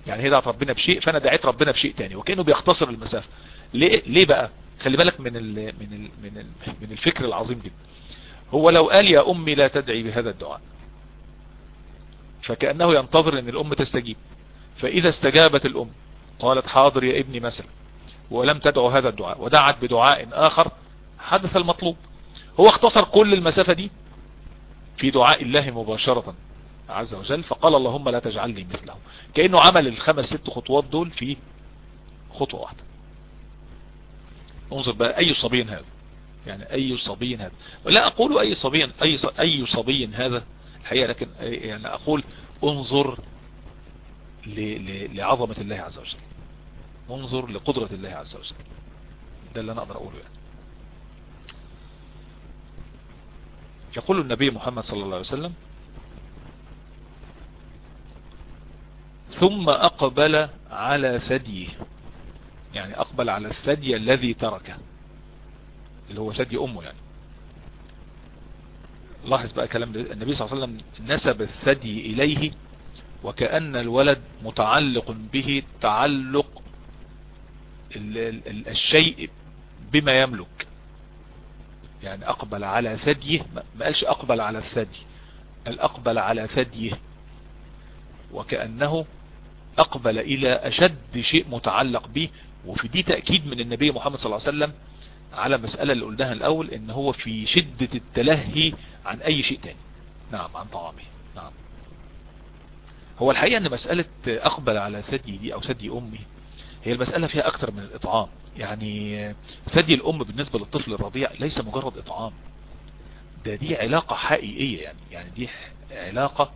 يعني هي دعت ربنا بشيء فأنا دعيت ربنا بشيء تاني. وكأنه بيختصر المسافة. ليه, ليه بقى؟ خلي بالك من ال من ال من ال من الفكر العظيم جدا. هو لو قال يا أمي لا تدعي بهذا الدعاء فكأنه ينتظر إن الأم تستجيب. فإذا استجابت الأم قالت حاضر يا ابني مثلا. ولم تدعو هذا الدعاء ودعت بدعاء آخر حدث المطلوب. هو اختصر كل المسافة دي في دعاء الله مباشرة عز وجل فقال اللهم لا تجعلني مثله. كأنه عمل الخمس ست خطوات دول في خطوة واحدة. انظر بقى أي صبي هذا؟ يعني أي صبي هذا؟ لا أقول أي صبي أي أي صبي هذا الحقيقة لكن يعني أقول انظر لعظمة الله عز وجل. انظر لقدرة الله عز وجل. ده اللي أنا أقدر أقوله يعني. يقول النبي محمد صلى الله عليه وسلم ثم أقبل على ثديه. يعني أقبل على الثدي الذي تركه اللي هو ثدي أمه يعني. لاحظ بقى كلام النبي صلى الله عليه وسلم نسب الثدي إليه وكأن الولد متعلق به تعلق الشيء بما يملك. يعني أقبل على ثديه ما قالش أقبل على الثدي. قال أقبل على ثديه. وكأنه أقبل إلى أشد شيء متعلق به. وفي دي تأكيد من النبي محمد صلى الله عليه وسلم على مسألة اللي قلناها الأول إن هو في شدة التلهي عن أي شيء تاني. نعم عن طعامه. نعم. هو الحقيقة إن مسألة أقبل على ثدي دي أو ثدي امي هي المسألة فيها أكتر من الإطعام. يعني ثدي الأم بالنسبة للطفل الرضيع ليس مجرد إطعام. ده دي علاقة حقيقية يعني. يعني دي علاقة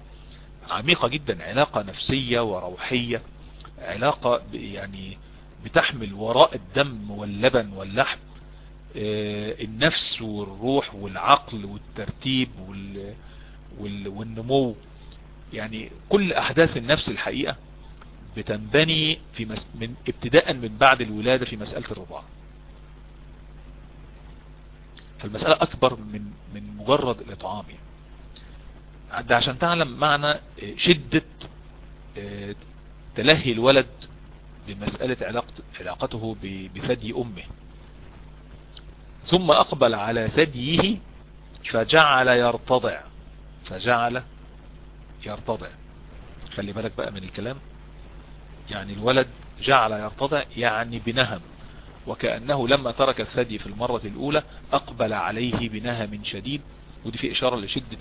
عميقة جدا علاقة نفسية وروحية علاقة يعني بتحمل وراء الدم واللبن واللحم. النفس والروح والعقل والترتيب والنمو. يعني كل أحداث النفس الحقيقة بتنبني في مس... من ابتداء من بعد الولادة في مسألة الرضاعة. فالمسألة أكبر من من مجرد الإطعام يعني. ده عشان تعلم معنى شدة تلهي الولد بمسألة علاقته, علاقته بثدي أمه. ثم أقبل على ثديه فجعل يرتضع. فجعل يرتضع. خلي بالك بقى من الكلام. يعني الولد جعل يرتضع يعني بنهم وكأنه لما ترك الثدي في المرة الأولى أقبل عليه بنهم شديد ودي في إشارة لشدة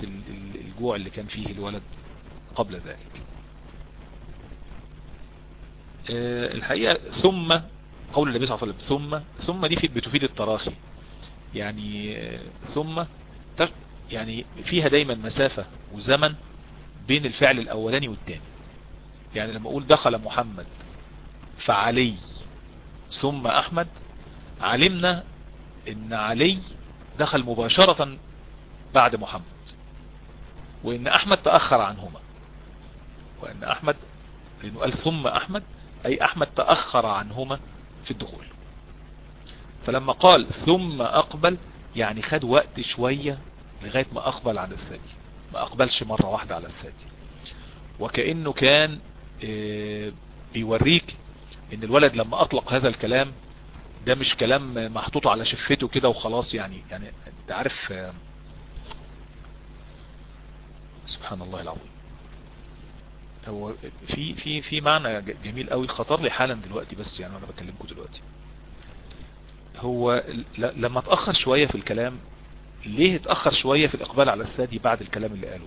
الجوع اللي كان فيه الولد قبل ذلك. الحقيقة ثم قول النبي صلى الله عليه وسلم ثم ثم دي بتفيد التراخي. يعني ثم يعني فيها دايما مسافة وزمن بين الفعل الأولاني والتاني يعني لما أقول دخل محمد فعلي ثم أحمد علمنا إن علي دخل مباشرة بعد محمد وإن أحمد تأخر عنهما وإن أحمد لأنه قال ثم أحمد أي أحمد تأخر عنهما في الدخول. فلما قال ثم أقبل يعني خد وقت شوية لغاية ما أقبل على الثاني ما أقبلش مرة واحدة على الثاني وكأنه كان بيوريك إن الولد لما أطلق هذا الكلام ده مش كلام محطوط على شفته كده وخلاص يعني يعني أنت عارف سبحان الله العظيم. هو في في في معنى جميل قوي خطر لي حالا دلوقتي بس يعني وأنا بكلمكم دلوقتي. هو لما اتأخر شوية في الكلام ليه اتأخر شوية في الإقبال على الثدي بعد الكلام اللي قاله؟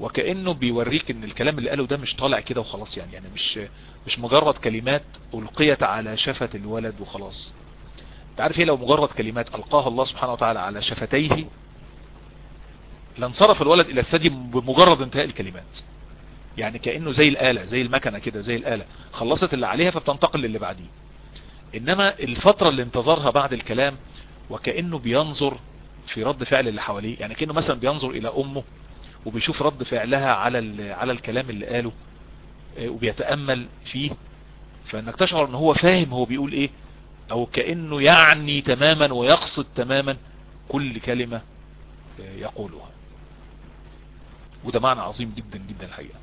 وكأنه بيوريك إن الكلام اللي قاله ده مش طالع كده وخلاص يعني. يعني مش مش مجرد كلمات ألقيت على شفة الولد وخلاص. أنت عارف إيه؟ لو مجرد كلمات ألقاها الله سبحانه وتعالى على شفتيه لانصرف الولد إلى الثدي بمجرد انتهاء الكلمات. يعني كأنه زي الآلة زي المكنة كده زي الآلة. خلصت اللي عليها فبتنتقل للي بعديه. إنما الفترة اللي انتظرها بعد الكلام وكأنه بينظر في رد فعل اللي حواليه يعني كأنه مثلا بينظر إلى أمه وبيشوف رد فعلها على على الكلام اللي قاله وبيتأمل فيه. فإنك تشعر إن هو فاهم هو بيقول إيه أو كأنه يعني تماما ويقصد تماما كل كلمة يقولها. وده معنى عظيم جدا جدا الحقيقة.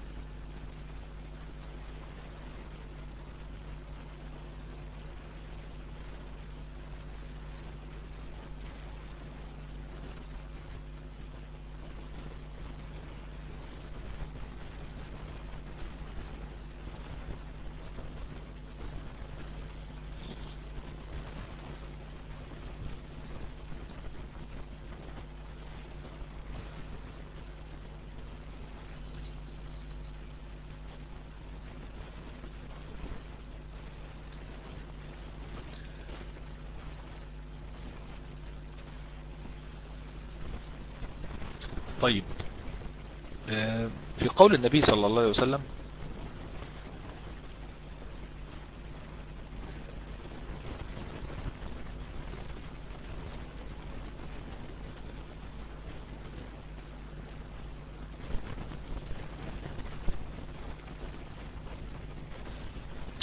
طيب. في قول النبي صلى الله عليه وسلم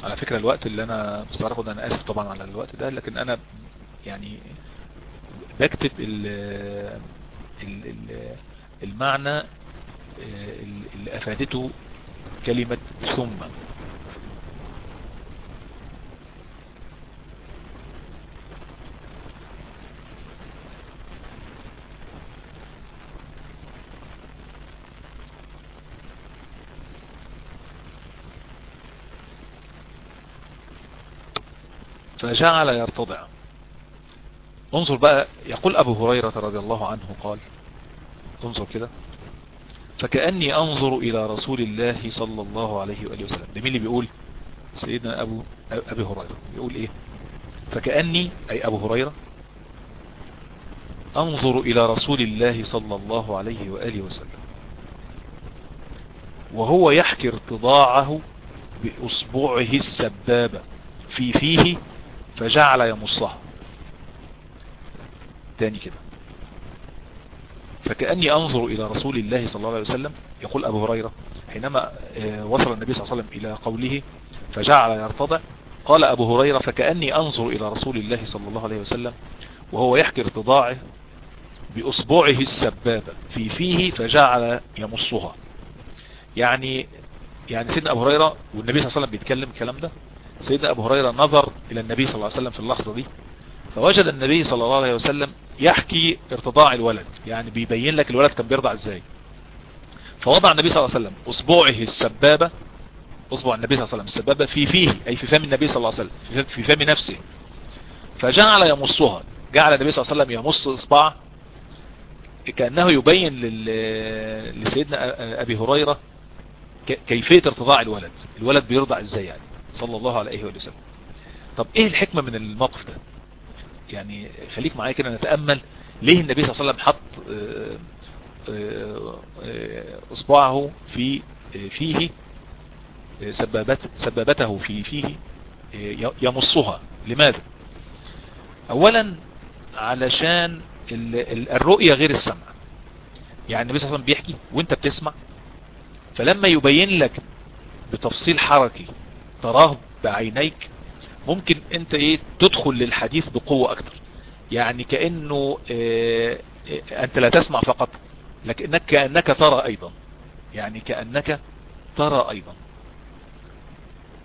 على فكرة الوقت اللي أنا مستغرق ده أنا آسف طبعا على الوقت ده لكن أنا يعني بكتب ال ال المعنى اللي أفادته كلمة ثم. فجعل يرتضع. انظر بقى يقول أبو هريرة رضي الله عنه قال انظر كده. فكأني أنظر إلى رسول الله صلى الله عليه وآله وسلم. ده مين اللي بيقول؟ سيدنا أبو أبي هريرة. بيقول إيه؟ فكأني أي أبو هريرة أنظر إلى رسول الله صلى الله عليه وآله وسلم. وهو يحكي ارتضاعه بأصبعه السبابة. في فيه فجعل يمصها. تاني كده. فكأني أنظر إلى رسول الله صلى الله عليه وسلم يقول أبو هريرة حينما وصل النبي صلى الله عليه وسلم إلى قوله فجعل يرتضع قال أبو هريرة فكأني أنظر إلى رسول الله صلى الله عليه وسلم وهو يحكي ارتضاعه بأصبعه السبابة في فيه فجعل يمصها. يعني يعني سيدنا أبو هريرة والنبي صلى الله عليه وسلم بيتكلم الكلام ده سيدنا أبو هريرة نظر إلى النبي صلى الله عليه وسلم في اللحظة دي فوجد النبي صلى الله عليه وسلم يحكي ارتضاع الولد يعني بيبين لك الولد كان بيرضع إزاي. فوضع النبي صلى الله عليه وسلم أصبعه السبابة أصبع النبي صلى الله عليه وسلم السبابة في فيه أي في فم النبي صلى الله عليه وسلم في فم نفسه. فجعل يمصها جعل النبي صلى الله عليه وسلم يمص إصبعه كأنه يبين لسيدنا أبي هريرة كيفية ارتضاع الولد. الولد بيرضع إزاي يعني؟ صلى الله عليه وسلم. طب إيه الحكمة من الموقف ده؟ يعني خليك معايا كده نتأمل ليه النبي صلى الله عليه وسلم حط إصبعه في فيه سبابت سبابته في فيه يمصها. لماذا؟ اولا علشان الرؤية غير السمع. يعني النبي صلى الله عليه وسلم بيحكي وأنت بتسمع فلما يبين لك بتفصيل حركي تراه بعينيك ممكن انت إيه تدخل للحديث بقوة أكتر. يعني كأنه آه آه انت لا تسمع فقط لكنك كأنك ترى أيضا. يعني كأنك ترى أيضا.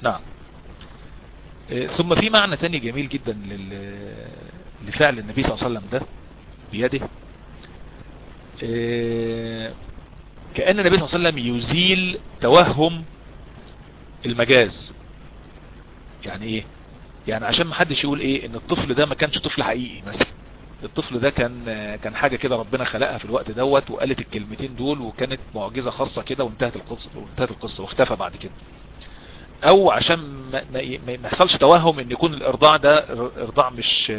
نعم. آه ثم في معنى تاني جميل جدا لفعل النبي صلى الله عليه وسلم ده بيده. كأن النبي صلى الله عليه وسلم يزيل توهم المجاز. يعني إيه؟ يعني عشان ما حدش يقول إيه إن الطفل ده ما كانش طفل حقيقي مثلا. الطفل ده كان كان حاجة كده ربنا خلقها في الوقت دوت وقالت الكلمتين دول وكانت معجزة خاصة كده وانتهت القصة وانتهت القصة واختفى بعد كده. أو عشان ما, ما, يحصلش توهم إن يكون الإرضاع ده إرضاع مش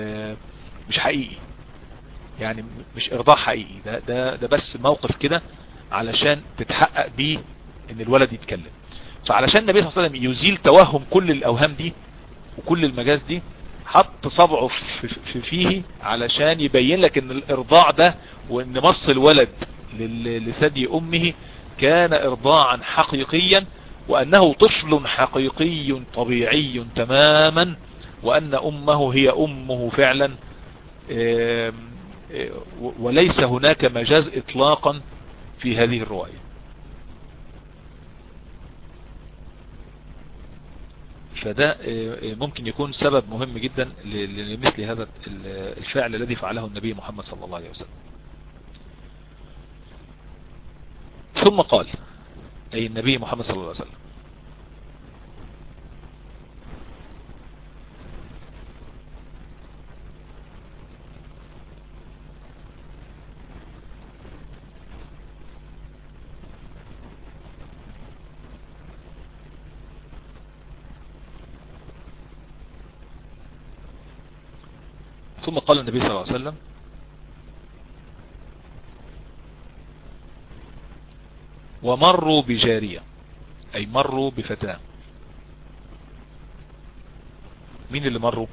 مش حقيقي. يعني مش إرضاع حقيقي. ده ده ده بس موقف كده علشان تتحقق بيه إن الولد يتكلم. فعلشان النبي صلى الله عليه وسلم يزيل توهم كل الأوهام دي وكل المجاز دي حط صبعه في, في فيه علشان يبين لك إن الإرضاع ده وإن مص الولد لثدي أمه كان ارضاعا حقيقيا وأنه طفل حقيقي طبيعي تماما وأن أمه هي أمه فعلا وليس هناك مجاز اطلاقا في هذه الرواية. فده ممكن يكون سبب مهم جدا لمثل هذا الفعل الذي فعله النبي محمد صلى الله عليه وسلم. ثم قال أي النبي محمد صلى الله عليه وسلم ثم قال النبي صلى الله عليه وسلم ومروا بجارية أي مروا بفتاة. مين اللي مروا؟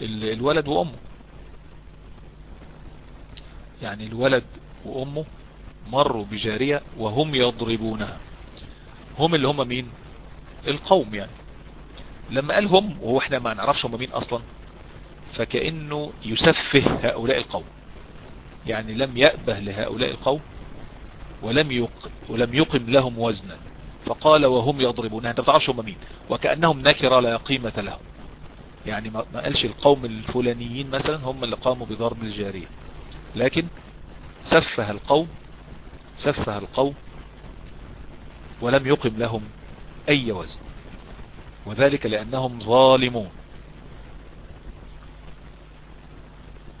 الولد وأمه. يعني الولد وأمه مروا بجارية وهم يضربونها. هم اللي هم مين؟ القوم يعني. لما قال هم وهو إحنا ما نعرفش هم مين أصلا فكأنه يسفه هؤلاء القوم. يعني لم يأبه لهؤلاء القوم ولم يقم, ولم يقم لهم وزنا. فقال وهم يضربونها أنت بتعرفش هم مين. وكأنهم نكرة لا قيمة لهم. يعني ما قالش القوم الفلانيين مثلا هم اللي قاموا بضرب الجارية. لكن سفه القوم سفه القوم ولم يقم لهم أي وزن. وذلك لأنهم ظالمون.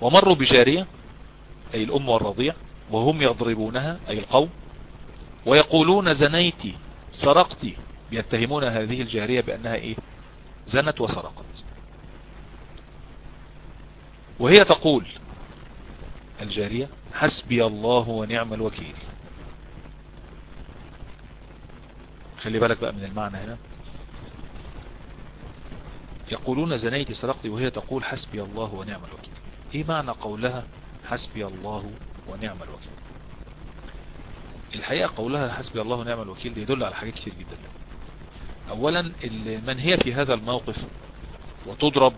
ومروا بجارية أي الأم والرضيع وهم يضربونها أي القوم ويقولون زنيتي سرقتي. يتهمون هذه الجارية بأنها إيه؟ زنت وسرقت. وهي تقول الجارية حسبي الله ونعم الوكيل. خلي بالك بقى من المعنى هنا. يقولون زنيت سرقتي وهي تقول حسبي الله ونعم الوكيل. إيه معنى قولها حسبي الله ونعم الوكيل؟ الحقيقة قولها حسبي الله ونعم الوكيل يدل على حاجات كتير جدا. اولا من هي في هذا الموقف وتضرب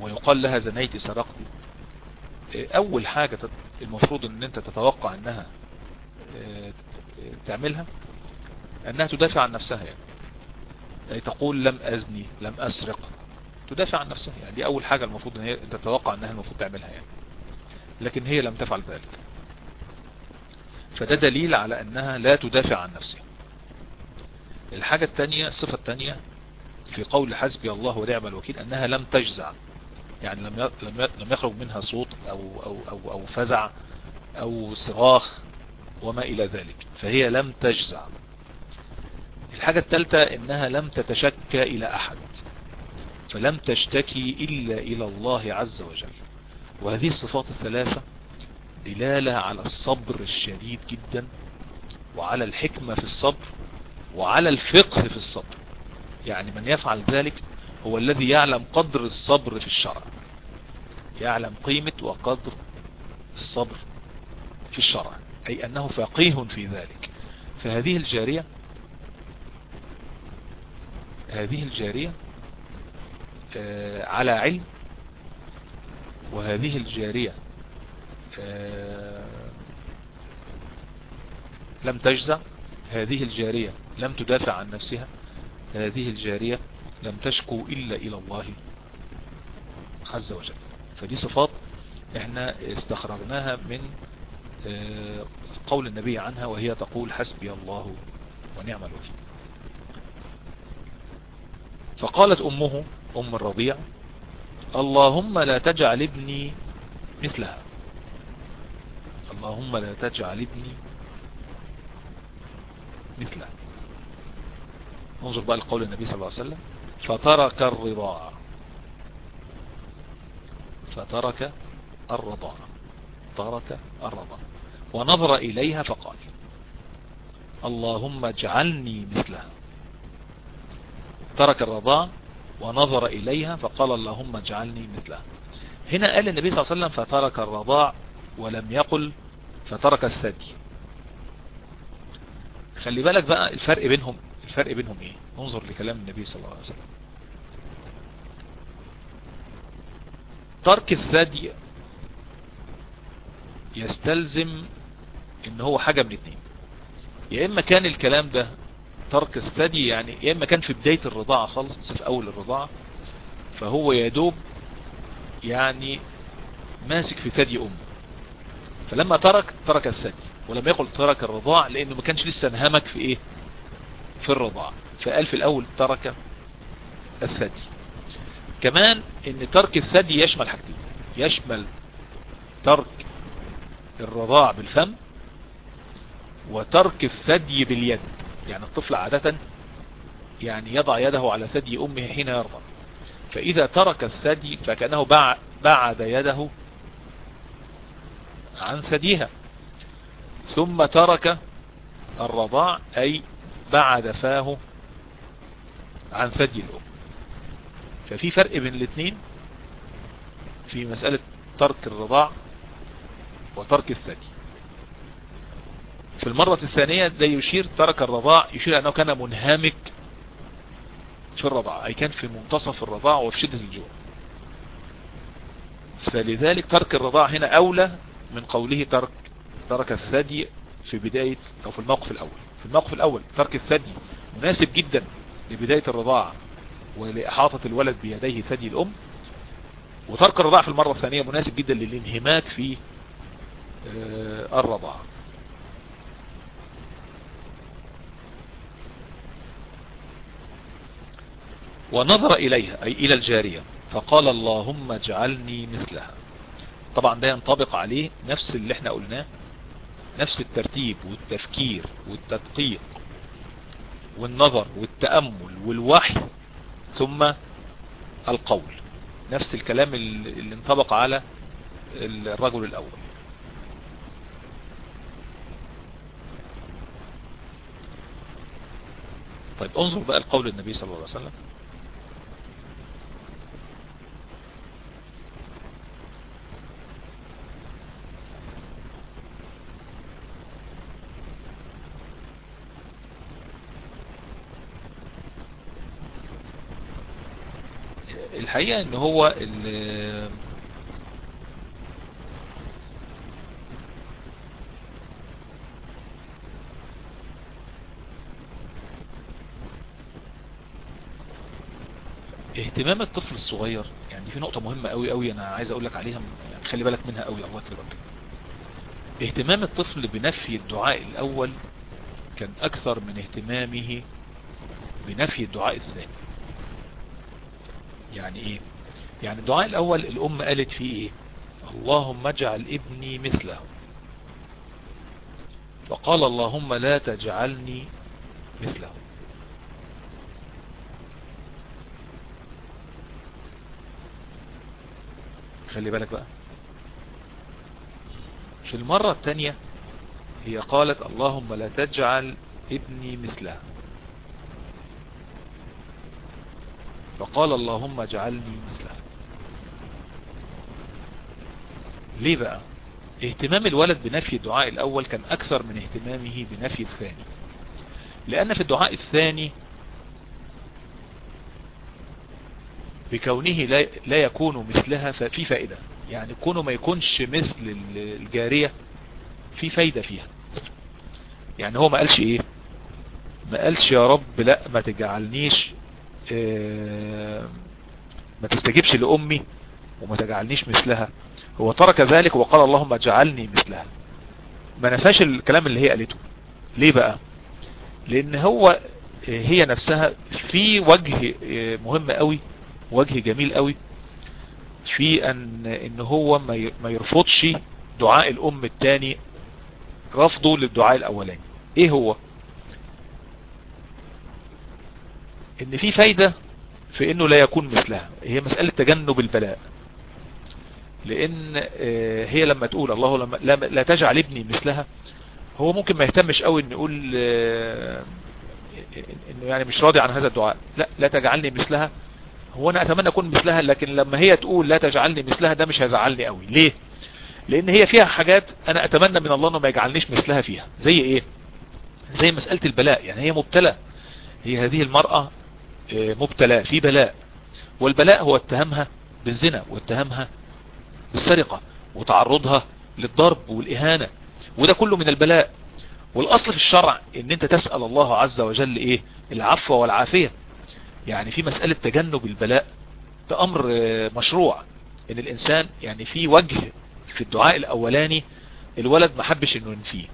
ويقال لها زنيت سرقتي أول حاجة المفروض إن أنت تتوقع إنها تعملها أنها تدافع عن نفسها يعني. تقول لم أزني لم أسرق. تدافع عن نفسها يعني دي أول حاجة المفروض إن هي تتوقع إنها المفروض تعملها يعني. لكن هي لم تفعل ذلك. فده دليل على إنها لا تدافع عن نفسها. الحاجة الثانية الصفة الثانية في قول حسبي الله ونعم الوكيل إنها لم تجزع. يعني لم لم يخرج منها صوت أو أو أو أو فزع أو صراخ وما إلى ذلك. فهي لم تجزع. الحاجة الثالثة إنها لم تتشكى إلى أحد فلم تشتكي إلا إلى الله عز وجل. وهذه الصفات الثلاثة دلالة على الصبر الشديد جدا وعلى الحكمة في الصبر وعلى الفقه في الصبر. يعني من يفعل ذلك هو الذي يعلم قدر الصبر في الشرع. يعلم قيمة وقدر الصبر في الشرع أي أنه فقيه في ذلك. فهذه الجارية هذه الجارية على علم وهذه الجارية لم تجزع هذه الجارية لم تدافع عن نفسها هذه الجارية لم تشكو إلا إلى الله عز وجل. فدي صفات إحنا استخرجناها من قول النبي عنها وهي تقول حسبي الله ونعم الوكيل. فقالت أمه أم الرضيع اللهم لا تجعل ابني مثلها. اللهم لا تجعل ابني مثلها. انظر بقى لقول النبي صلى الله عليه وسلم فترك الرضاعة فترك الرضاعة ترك الرضاعة ونظر إليها فقال اللهم اجعلني مثلها. ترك الرضاعة ونظر إليها فقال اللهم اجعلني مثلها. هنا قال النبي صلى الله عليه وسلم فترك الرضاع ولم يقل فترك الثدي. خلي بالك بقى الفرق بينهم الفرق بينهم إيه؟ انظر لكلام النبي صلى الله عليه وسلم. ترك الثدي يستلزم إن هو حاجة من اتنين. يا إما كان الكلام ده ترك الثدي يعني يا إما كان في بداية الرضاعة خالص في أول الرضاعة فهو يدوب يعني ماسك في ثدي أمه. فلما ترك ترك الثدي ولم يقل ترك الرضاع لأنه ما كانش لسه انهمك في إيه؟ في الرضاعة. فقال في الأول ترك الثدي. كمان إن ترك الثدي يشمل حاجتين. يشمل ترك الرضاع بالفم وترك الثدي باليد. يعني الطفل عادة يعني يضع يده على ثدي أمه حين يرضع. فإذا ترك الثدي فكأنه بعد يده عن ثديها. ثم ترك الرضاع أي بعد فاه عن ثدي الأم. ففي فرق بين الاثنين في مسألة ترك الرضاع وترك الثدي. في المرة الثانية ده يشير ترك الرضاع يشير أنه كان منهمك في الرضاع أي كان في منتصف الرضاع وفي شدة الجوع. فلذلك ترك الرضاع هنا أولى من قوله ترك ترك الثدي في بداية أو في الموقف الأول. في الموقف الأول ترك الثدي مناسب جدا لبداية الرضاعة ولإحاطة الولد بيديه ثدي الأم. وترك الرضاع في المرة الثانية مناسب جدا للانهماك في الرضاعة ونظر إليها أي إلى الجارية فقال اللهم اجعلني مثلها. طبعا ده ينطبق عليه نفس اللي إحنا قلناه نفس الترتيب والتفكير والتدقيق والنظر والتأمل والوحي ثم القول. نفس الكلام اللي انطبق على الرجل الأول. طيب انظر بقى القول النبي صلى الله عليه وسلم. الحقيقة إن هو اهتمام الطفل الصغير يعني في نقطة مهمة قوي قوي أنا عايز أقول لك عليها يعني خلي بالك منها قوي الله يكرمك اهتمام الطفل بنفي الدعاء الأول كان أكثر من اهتمامه بنفي الدعاء الثاني. يعني إيه؟ يعني الدعاء الأول الام قالت فيه إيه؟ اللهم اجعل ابني مثله. فقال اللهم لا تجعلني مثله. خلي بالك بقى. في المرة الثانية هي قالت اللهم لا تجعل ابني مثله. فقال اللهم اجعلني مثله. ليه بقى؟ اهتمام الولد بنفي الدعاء الأول كان أكثر من اهتمامه بنفي الثاني. لأن في الدعاء الثاني بكونه لا, يكون مثلها ففي فائدة. يعني كونه ما يكونش مثل الجارية في فايدة فيها. يعني هو ما قالش إيه؟ ما قالش يا رب لا ما تجعلنيش ما تستجيبش لأمي وما تجعلنيش مثلها. هو ترك ذلك وقال اللهم اجعلني مثلها. ما نفاش الكلام اللي هي قالته. ليه بقى؟ لأن هو هي نفسها في وجه مهم قوي وجه جميل قوي في أن إن هو ما يرفضش دعاء الأم الثاني رفضه للدعاء الأولاني. إيه هو؟ إن في فايدة في إنه لا يكون مثلها. هي مسألة تجنب البلاء. لأن هي لما تقول الله لما لا, تجعل ابني مثلها هو ممكن ما يهتمش قوي ان يقول إنه يعني مش راضي عن هذا الدعاء. لا لا تجعلني مثلها. هو أنا أتمنى أكون مثلها لكن لما هي تقول لا تجعلني مثلها ده مش هيزعلني قوي. ليه؟ لأن هي فيها حاجات أنا أتمنى من الله إنه ما يجعلنيش مثلها فيها. زي إيه؟ زي مسألة البلاء. يعني هي مبتلى. هي هذه المرأة مبتلى في بلاء. والبلاء هو اتهامها بالزنا واتهامها بالسرقة وتعرضها للضرب والإهانة وده كله من البلاء. والأصل في الشرع إن أنت تسأل الله عز وجل إيه؟ العفو والعافية. يعني في مسألة تجنب البلاء ده أمر مشروع. إن الإنسان يعني في وجه في الدعاء الأولاني الولد ما حبش إنه ينفيه.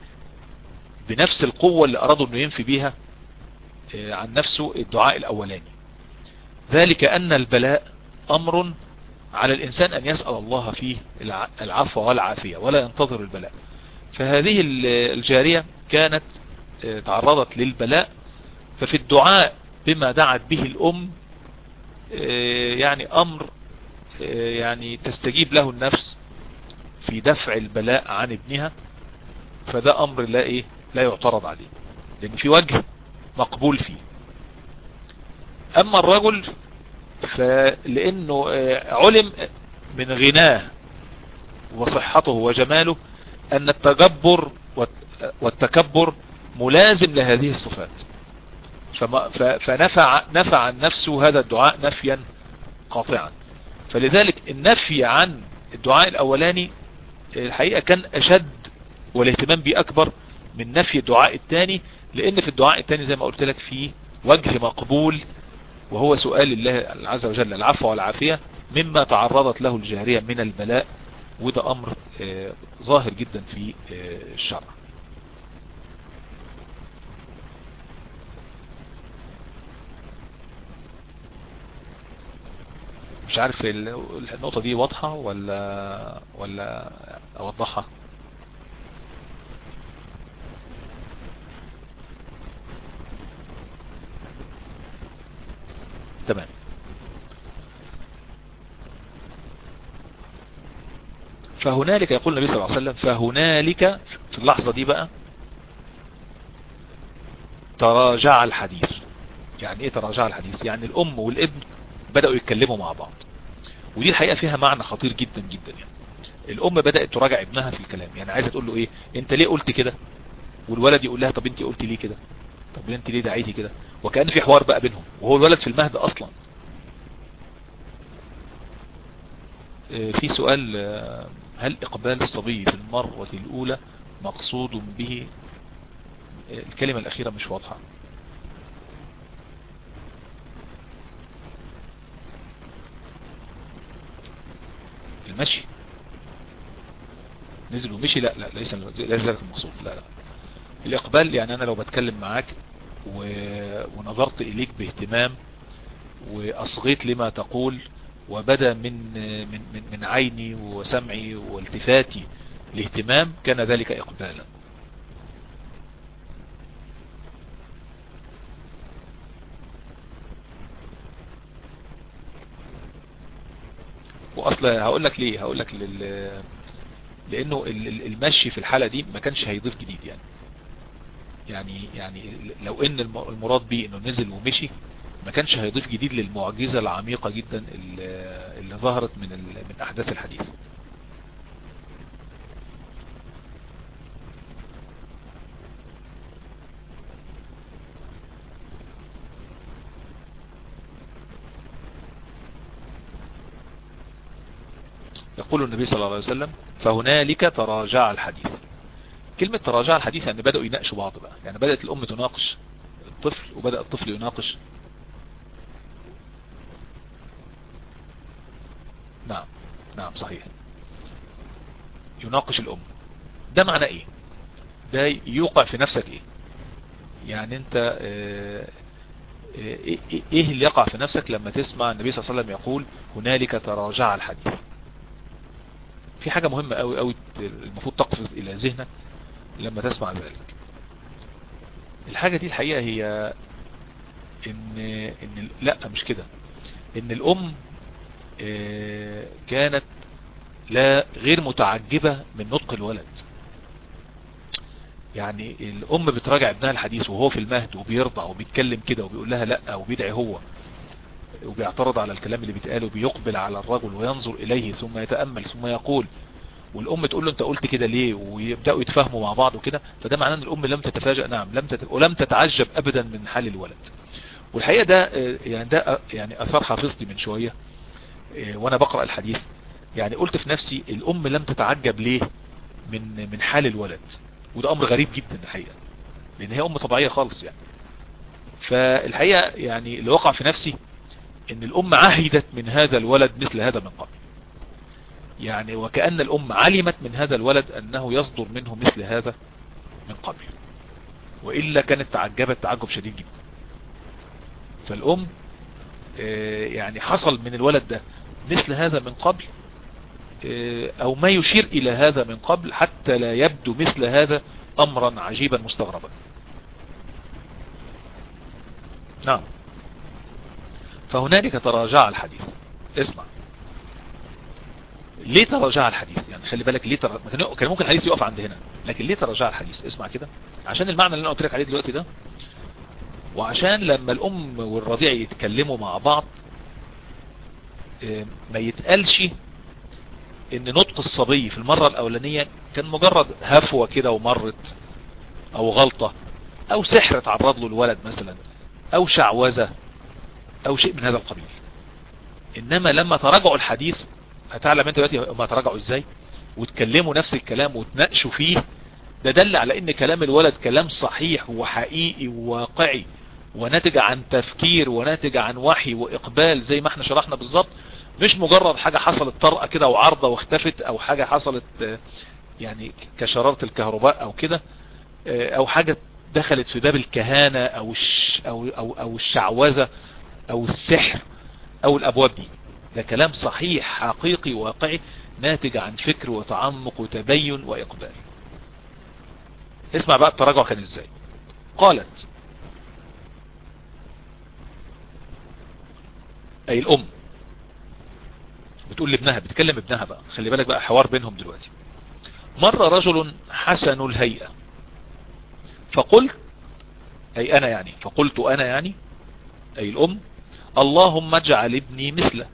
بنفس القوة اللي أرادوا إنه ينفي بيها عن نفسه الدعاء الأولاني. ذلك أن البلاء أمر على الإنسان أن يسأل الله فيه العفو والعافية ولا ينتظر البلاء. فهذه الجارية كانت تعرضت للبلاء ففي الدعاء بما دعت به الأم يعني أمر يعني تستجيب له النفس في دفع البلاء عن ابنها فده أمر لا إيه لا يعترض عليه. لأن في وجه مقبول فيه. أما الرجل فلانه علم من غناه وصحته وجماله أن التجبر والتكبر ملازم لهذه الصفات. فنفع نفع عن نفسه هذا الدعاء نفيا قاطعا. فلذلك النفي عن الدعاء الأولاني الحقيقة كان أشد والاهتمام به أكبر من نفي الدعاء الثاني لأن في الدعاء الثاني زي ما قلت لك فيه وجه مقبول وهو سؤال الله عز وجل العفو والعافية مما تعرضت له الجارية من البلاء وده أمر ظاهر جدا في الشرع. مش عارف النقطة دي واضحة ولا ولا أوضحها؟ تمام. فهنالك يقول النبي صلى الله عليه وسلم فهنالك في اللحظة دي بقى تراجع الحديث. يعني إيه تراجع الحديث؟ يعني الأم والابن بدأوا يتكلموا مع بعض. ودي الحقيقة فيها معنى خطير جدا جدا يعني. الأم بدأت تراجع ابنها في الكلام. يعني عايزة تقول له إيه؟ أنت ليه قلت كده؟ والولد يقول لها طب أنت قلت ليه كده؟ طب أنت ليه دعيتي كده؟ وكأن في حوار بقى بينهم. وهو الولد في المهد أصلا. في سؤال هل إقبال الصبي في المرة الأولى مقصود به؟ الكلمة الأخيرة مش واضحة. المشي. نزل ومشي لا لا ليس ليس ذلك المقصود. لا لا. الإقبال يعني أنا لو بتكلم معاك. ونظرت إليك باهتمام وأصغيت لما تقول وبدأ من من من, عيني وسمعي والتفاتي لاهتمام كان ذلك إقبالا. واصلا هقول لك ليه؟ هقول لك لل... لأنه المشي في الحالة دي ما كانش هيضيف جديد يعني. يعني يعني لو إن المراد بيه إنه نزل ومشي ما كانش هيضيف جديد للمعجزة العميقة جدا اللي ظهرت من من أحداث الحديث. يقول النبي صلى الله عليه وسلم فهنالك تراجع الحديث. كلمة تراجع الحديث يعني بدأوا يناقشوا بعض بقى. يعني بدأت الأم تناقش الطفل وبدأ الطفل يناقش. نعم نعم صحيح. يناقش الأم. ده معنى إيه؟ ده يوقع في نفسك إيه؟ يعني أنت آه إيه اللي يقع في نفسك لما تسمع النبي صلى الله عليه وسلم يقول هنالك تراجع الحديث؟ في حاجة مهمة قوي قوي المفروض تقفز إلى ذهنك. لما تسمع ذلك. الحاجة دي الحقيقة هي ان, إن لأ مش كده. إن الأم كانت لا غير متعجبة من نطق الولد. يعني الأم بتراجع ابنها الحديث وهو في المهد وبيرضع وبيتكلم كده وبيقول لها لأ وبيدعي هو وبيعترض على الكلام اللي بيتقاله وبيقبل على الرجل وينظر إليه ثم يتأمل ثم يقول والأم تقول له أنت قلت كده ليه؟ ويبدأوا يتفاهموا مع بعض وكده فده معناه إن الأم لم تتفاجئ نعم لم تت... ولم تتعجب ابدا من حال الولد. والحقيقة ده يعني ده يعني آثار حافظتي من شوية وأنا بقرأ الحديث. يعني قلت في نفسي الأم لم تتعجب ليه من من حال الولد؟ وده أمر غريب جدا الحقيقة لأن هي أم طبيعية خالص يعني. فالحقيقة يعني اللي وقع في نفسي إن الأم عهدت من هذا الولد مثل هذا من قبل. يعني وكأن الأم علمت من هذا الولد أنه يصدر منه مثل هذا من قبل. وإلا كانت تعجبت تعجب شديد جدا. فالأم يعني حصل من الولد ده مثل هذا من قبل أو ما يشير إلى هذا من قبل حتى لا يبدو مثل هذا أمرا عجيبا مستغربا. نعم. فهنالك تراجع الحديث. اسمع. ليه تراجع الحديث. يعني خلي بالك ليه تر... كان ممكن الحديث يقف عند هنا لكن ليه ترجع الحديث اسمع كده. عشان المعنى اللي أنا قلت لك عليه دلوقتي ده وعشان لما الأم والرضيع يتكلموا مع بعض ما يتقالش إن نطق الصبي في المرة الأولانية كان مجرد هفوة كده ومرت أو غلطة أو سحر تعرض له الولد مثلا أو شعوذة أو شيء من هذا القبيل. إنما لما تراجعوا الحديث هتعلم انت دلوقتي ما تراجعوا إزاي؟ وتكلموا نفس الكلام وتناقشوا فيه. ده دل على ان كلام الولد كلام صحيح وحقيقي وواقعي وناتج عن تفكير وناتج عن وحي وإقبال زي ما إحنا شرحنا بالظبط. مش مجرد حاجة حصلت طرقة كده وعارضة واختفت أو حاجة حصلت يعني كشرارة الكهرباء أو كده أو حاجة دخلت في باب الكهانة أو أو أو, أو الشعوذة أو السحر أو الأبواب دي. ده كلام صحيح حقيقي واقعي ناتج عن فكر وتعمق وتبين وإقبال. اسمع بقى التراجع كان إزاي. قالت أي الأم بتقول لابنها بتكلم ابنها بقى خلي بالك بقى حوار بينهم دلوقتي. مر رجل حسن الهيئة فقلت أي أنا يعني فقلت أنا يعني أي الأم اللهم اجعل ابني مثله.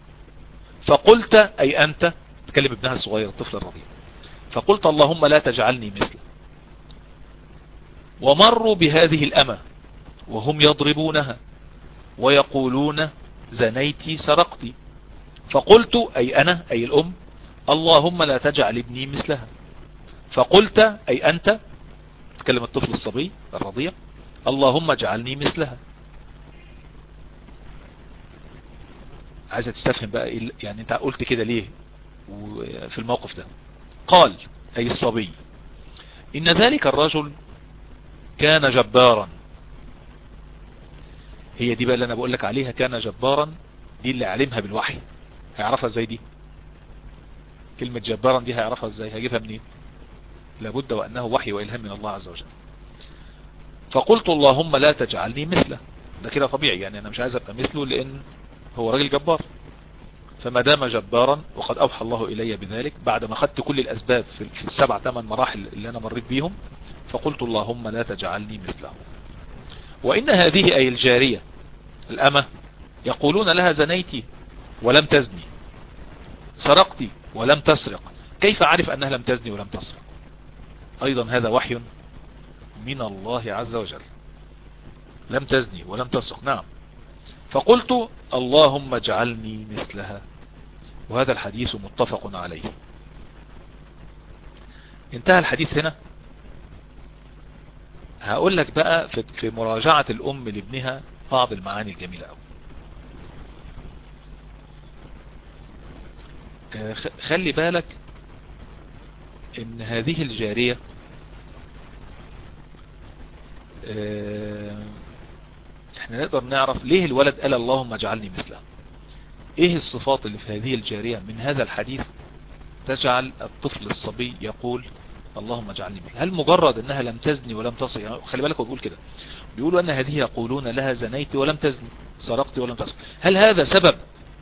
فقلت أي أنت؟ تكلم ابنها الصغير الطفل الرضيع. فقلت اللهم لا تجعلني مثله ومروا بهذه الأمة وهم يضربونها ويقولون زنيتي سرقتي. فقلت أي أنا؟ أي الأم؟ اللهم لا تجعل ابني مثلها. فقلت أي أنت؟ تكلم الطفل الصبي الرضيع. اللهم اجعلني مثلها. عايزة تستفهم بقى يعني أنت قلت كده ليه في الموقف ده. قال أي الصبي إن ذلك الرجل كان جبارا. هي دي بقى اللي أنا بقول لك عليها كان جبارا دي اللي علمها بالوحي. هيعرفها إزاي دي؟ كلمة جبارا دي هيعرفها إزاي؟ هيجيبها منين؟ لابد وأنه وحي وإلهام من الله عز وجل. فقلت اللهم لا تجعلني مثله. ده كده طبيعي يعني أنا مش عايز أبقى مثله لأن هو راجل جبار. فما دام جبارا وقد أوحى الله إلي بذلك بعد ما أخذت كل الأسباب في السبع ثمان مراحل اللي أنا مريت بيهم فقلت اللهم لا تجعلني مثله وإن هذه أي الجارية الأمة يقولون لها زنيتي ولم تزني سرقتي ولم تسرق كيف عرف أنها لم تزني ولم تسرق؟ أيضا هذا وحي من الله عز وجل. لم تزني ولم تسرق. نعم. فقلت اللهم اجعلني مثلها. وهذا الحديث متفق عليه. انتهى الحديث هنا. هقول لك بقى في مراجعة الأم لابنها بعض المعاني الجميلة قوي خلي بالك إن هذه الجارية إحنا نقدر نعرف ليه الولد قال اللهم اجعلني مثله. إيه الصفات اللي في هذه الجارية من هذا الحديث تجعل الطفل الصبي يقول اللهم اجعلني مثله؟ هل مجرد أنها لم تزني ولم تصل؟ يعني خلي بالك بيقول كده. بيقولوا أن هذه يقولون لها زنيت ولم تزني سرقت ولم تسرق هل هذا سبب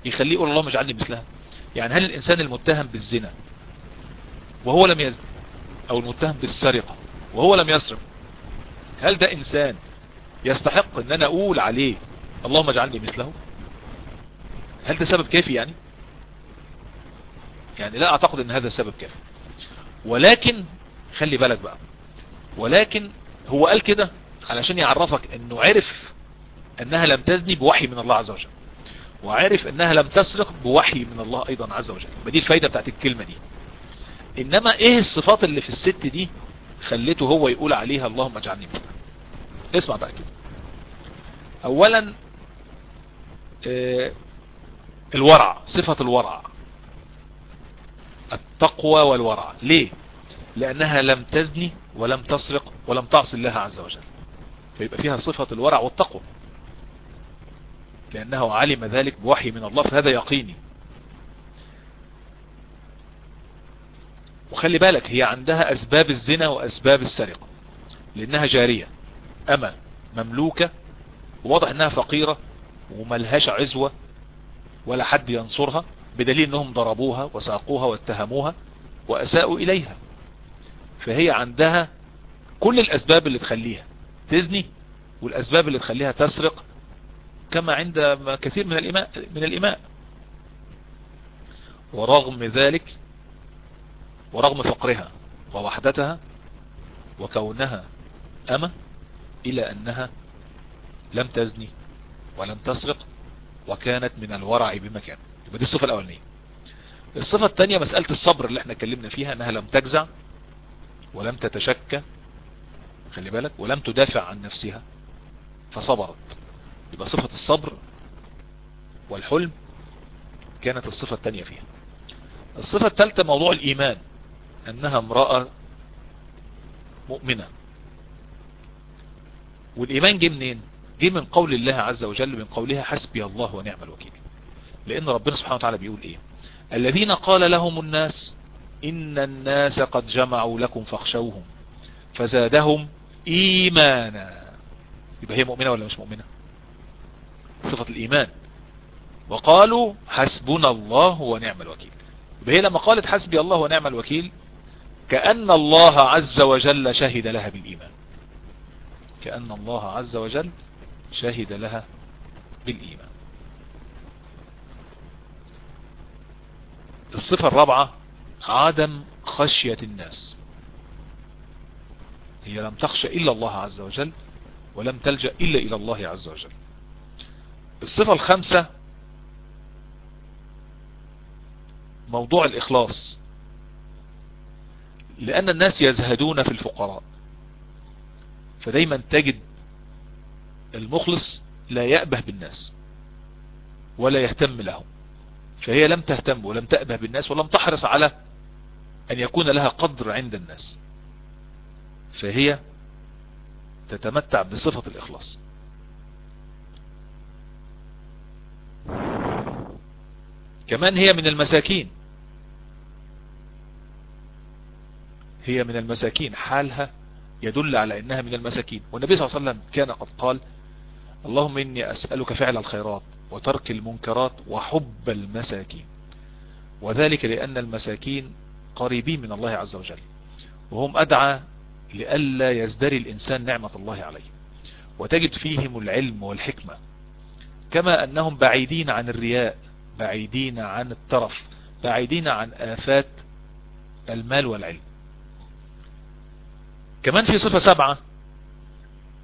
يخليه يقول اللهم اجعلني مثلها؟ يعني هل الإنسان المتهم بالزنا وهو لم يزن أو المتهم بالسرقة وهو لم يسرق هل ده إنسان يستحق إن أنا أقول عليه اللهم اجعلني مثله. هل ده سبب كافي يعني؟ يعني لا أعتقد إن هذا سبب كافي. ولكن خلي بالك بقى ولكن هو قال كده علشان يعرفك إنه عرف أنها لم تزني بوحي من الله عز وجل. وعرف أنها لم تسرق بوحي من الله أيضا عز وجل. دي الفايدة بتاعت الكلمة دي. إنما إيه الصفات اللي في الست دي خلته هو يقول عليها اللهم اجعلني مثلها اسمع بقى كده. اولا آه الورع صفة الورع. التقوى والورع. ليه؟ لأنها لم تزني ولم تسرق ولم تعصي الله عز وجل. فيبقى فيها صفة الورع والتقوى. لأنه علم ذلك بوحي من الله فهذا يقيني. وخلي بالك هي عندها أسباب الزنا وأسباب السرقة لأنها جارية. أما مملوكة وواضح أنها فقيرة وملهاش عزوة ولا حد ينصرها بدليل أنهم ضربوها وساقوها واتهموها وأساءوا إليها. فهي عندها كل الأسباب اللي تخليها تزني والأسباب اللي تخليها تسرق كما عند كثير من الإماء, من الإماء. ورغم ذلك ورغم فقرها ووحدتها وكونها أما إلى أنها لم تزني ولم تسرق وكانت من الورع بمكان. يبقى دي الصفة الأولانية. الصفة الثانية مسألة الصبر اللي إحنا اتكلمنا فيها إنها لم تجزع ولم تتشكى خلي بالك ولم تدافع عن نفسها فصبرت. يبقى صفة الصبر والحلم كانت الصفة الثانية فيها. الصفة الثالثة موضوع الإيمان أنها امرأة مؤمنة. والإيمان جه منين؟ جه من قول الله عز وجل من قولها حسبي الله ونعم الوكيل. لأن ربنا سبحانه وتعالى بيقول إيه؟ الذين قال لهم الناس إن الناس قد جمعوا لكم فاخشوهم فزادهم إيمانا. يبقى هي مؤمنة ولا مش مؤمنة؟ صفة الإيمان. وقالوا حسبنا الله ونعم الوكيل. يبقى هي لما قالت حسبي الله ونعم الوكيل كأن الله عز وجل شهد لها بالإيمان. كأن الله عز وجل شهد لها بالإيمان. الصفة الرابعة عدم خشية الناس. هي لم تخشى إلا الله عز وجل ولم تلجأ إلا إلى الله عز وجل. الصفة الخامسة موضوع الإخلاص. لأن الناس يزهدون في الفقراء. فدايما تجد المخلص لا يأبه بالناس ولا يهتم لهم فهي لم تهتم ولم تأبه بالناس ولم تحرص على أن يكون لها قدر عند الناس. فهي تتمتع بصفة الإخلاص. كمان هي من المساكين. هي من المساكين. حالها يدل على إنها من المساكين. والنبي صلى الله عليه وسلم كان قد قال اللهم إني أسألك فعل الخيرات وترك المنكرات وحب المساكين. وذلك لأن المساكين قريبين من الله عز وجل. وهم أدعى لألا يزدري الإنسان نعمة الله عليه. وتجد فيهم العلم والحكمة. كما أنهم بعيدين عن الرياء بعيدين عن الترف بعيدين عن آفات المال والعلم. كمان في صفة سبعة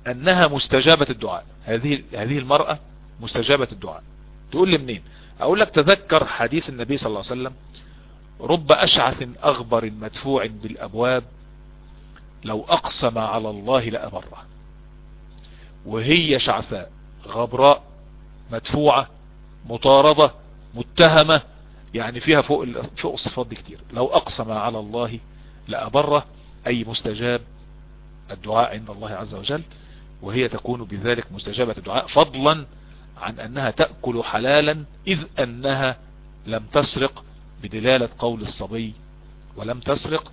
أنها مستجابة الدعاء. هذه هذه المرأة مستجابة الدعاء. تقول لي منين؟ أقول لك تذكر حديث النبي صلى الله عليه وسلم رب أشعث أغبر مدفوع بالأبواب لو أقسم على الله لأبره. وهي شعثاء غبراء مدفوعة مطاردة متهمة يعني فيها فوق فوق الصفات دي كتير. لو أقسم على الله لأبره أي مستجاب الدعاء عند الله عز وجل وهي تكون بذلك مستجابة الدعاء فضلا عن أنها تأكل حلالا إذ أنها لم تسرق بدلالة قول الصبي ولم تسرق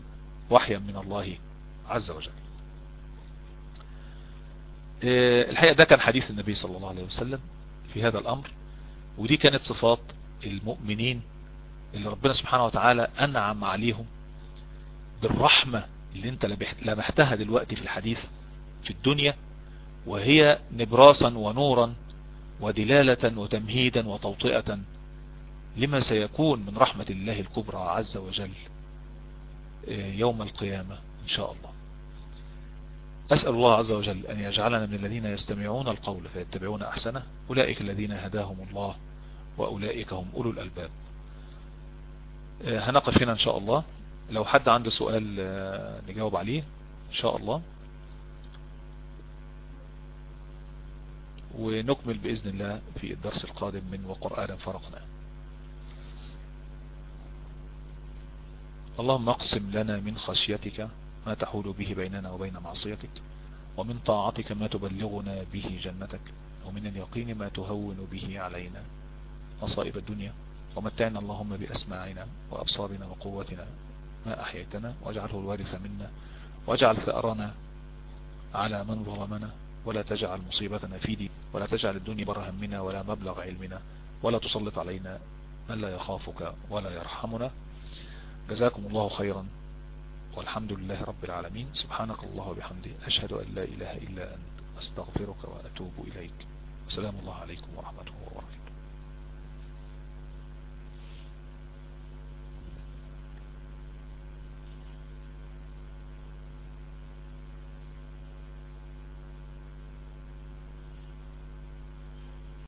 وحيا من الله عز وجل. الحقيقة ده كان حديث النبي صلى الله عليه وسلم في هذا الأمر ودي كانت صفات المؤمنين اللي ربنا سبحانه وتعالى أنعم عليهم بالرحمة اللي انت لمحتها دلوقتي في الحديث في الدنيا وهي نبراسا ونورا ودلالة وتمهيدا وتوطئة لما سيكون من رحمة الله الكبرى عز وجل يوم القيامة إن شاء الله. أسأل الله عز وجل أن يجعلنا من الذين يستمعون القول فيتبعون أحسنه أولئك الذين هداهم الله وأولئك هم أولو الألباب. هنقف هنا إن شاء الله. لو حد عنده سؤال نجاوب عليه إن شاء الله. ونكمل بإذن الله في الدرس القادم من وقرآنا فرقنا اللهم اقسم لنا من خشيتك ما تحول به بيننا وبين معصيتك ومن طاعتك ما تبلغنا به جنتك ومن اليقين ما تهون به علينا مصائب الدنيا. ومتعنا اللهم بأسماعنا وأبصارنا وقوتنا ما أحييتنا واجعله الوارث منا واجعل ثأرنا على من ظلمنا ولا تجعل مصيبتنا في دين ولا تجعل الدنيا بر همنا ولا مبلغ علمنا ولا تسلط علينا من لا يخافك ولا يرحمنا. جزاكم الله خيرا والحمد لله رب العالمين. سبحانك الله وبحمده أشهد أن لا إله إلا أنت أستغفرك وأتوب إليك. وسلام الله عليكم ورحمته وبركاته.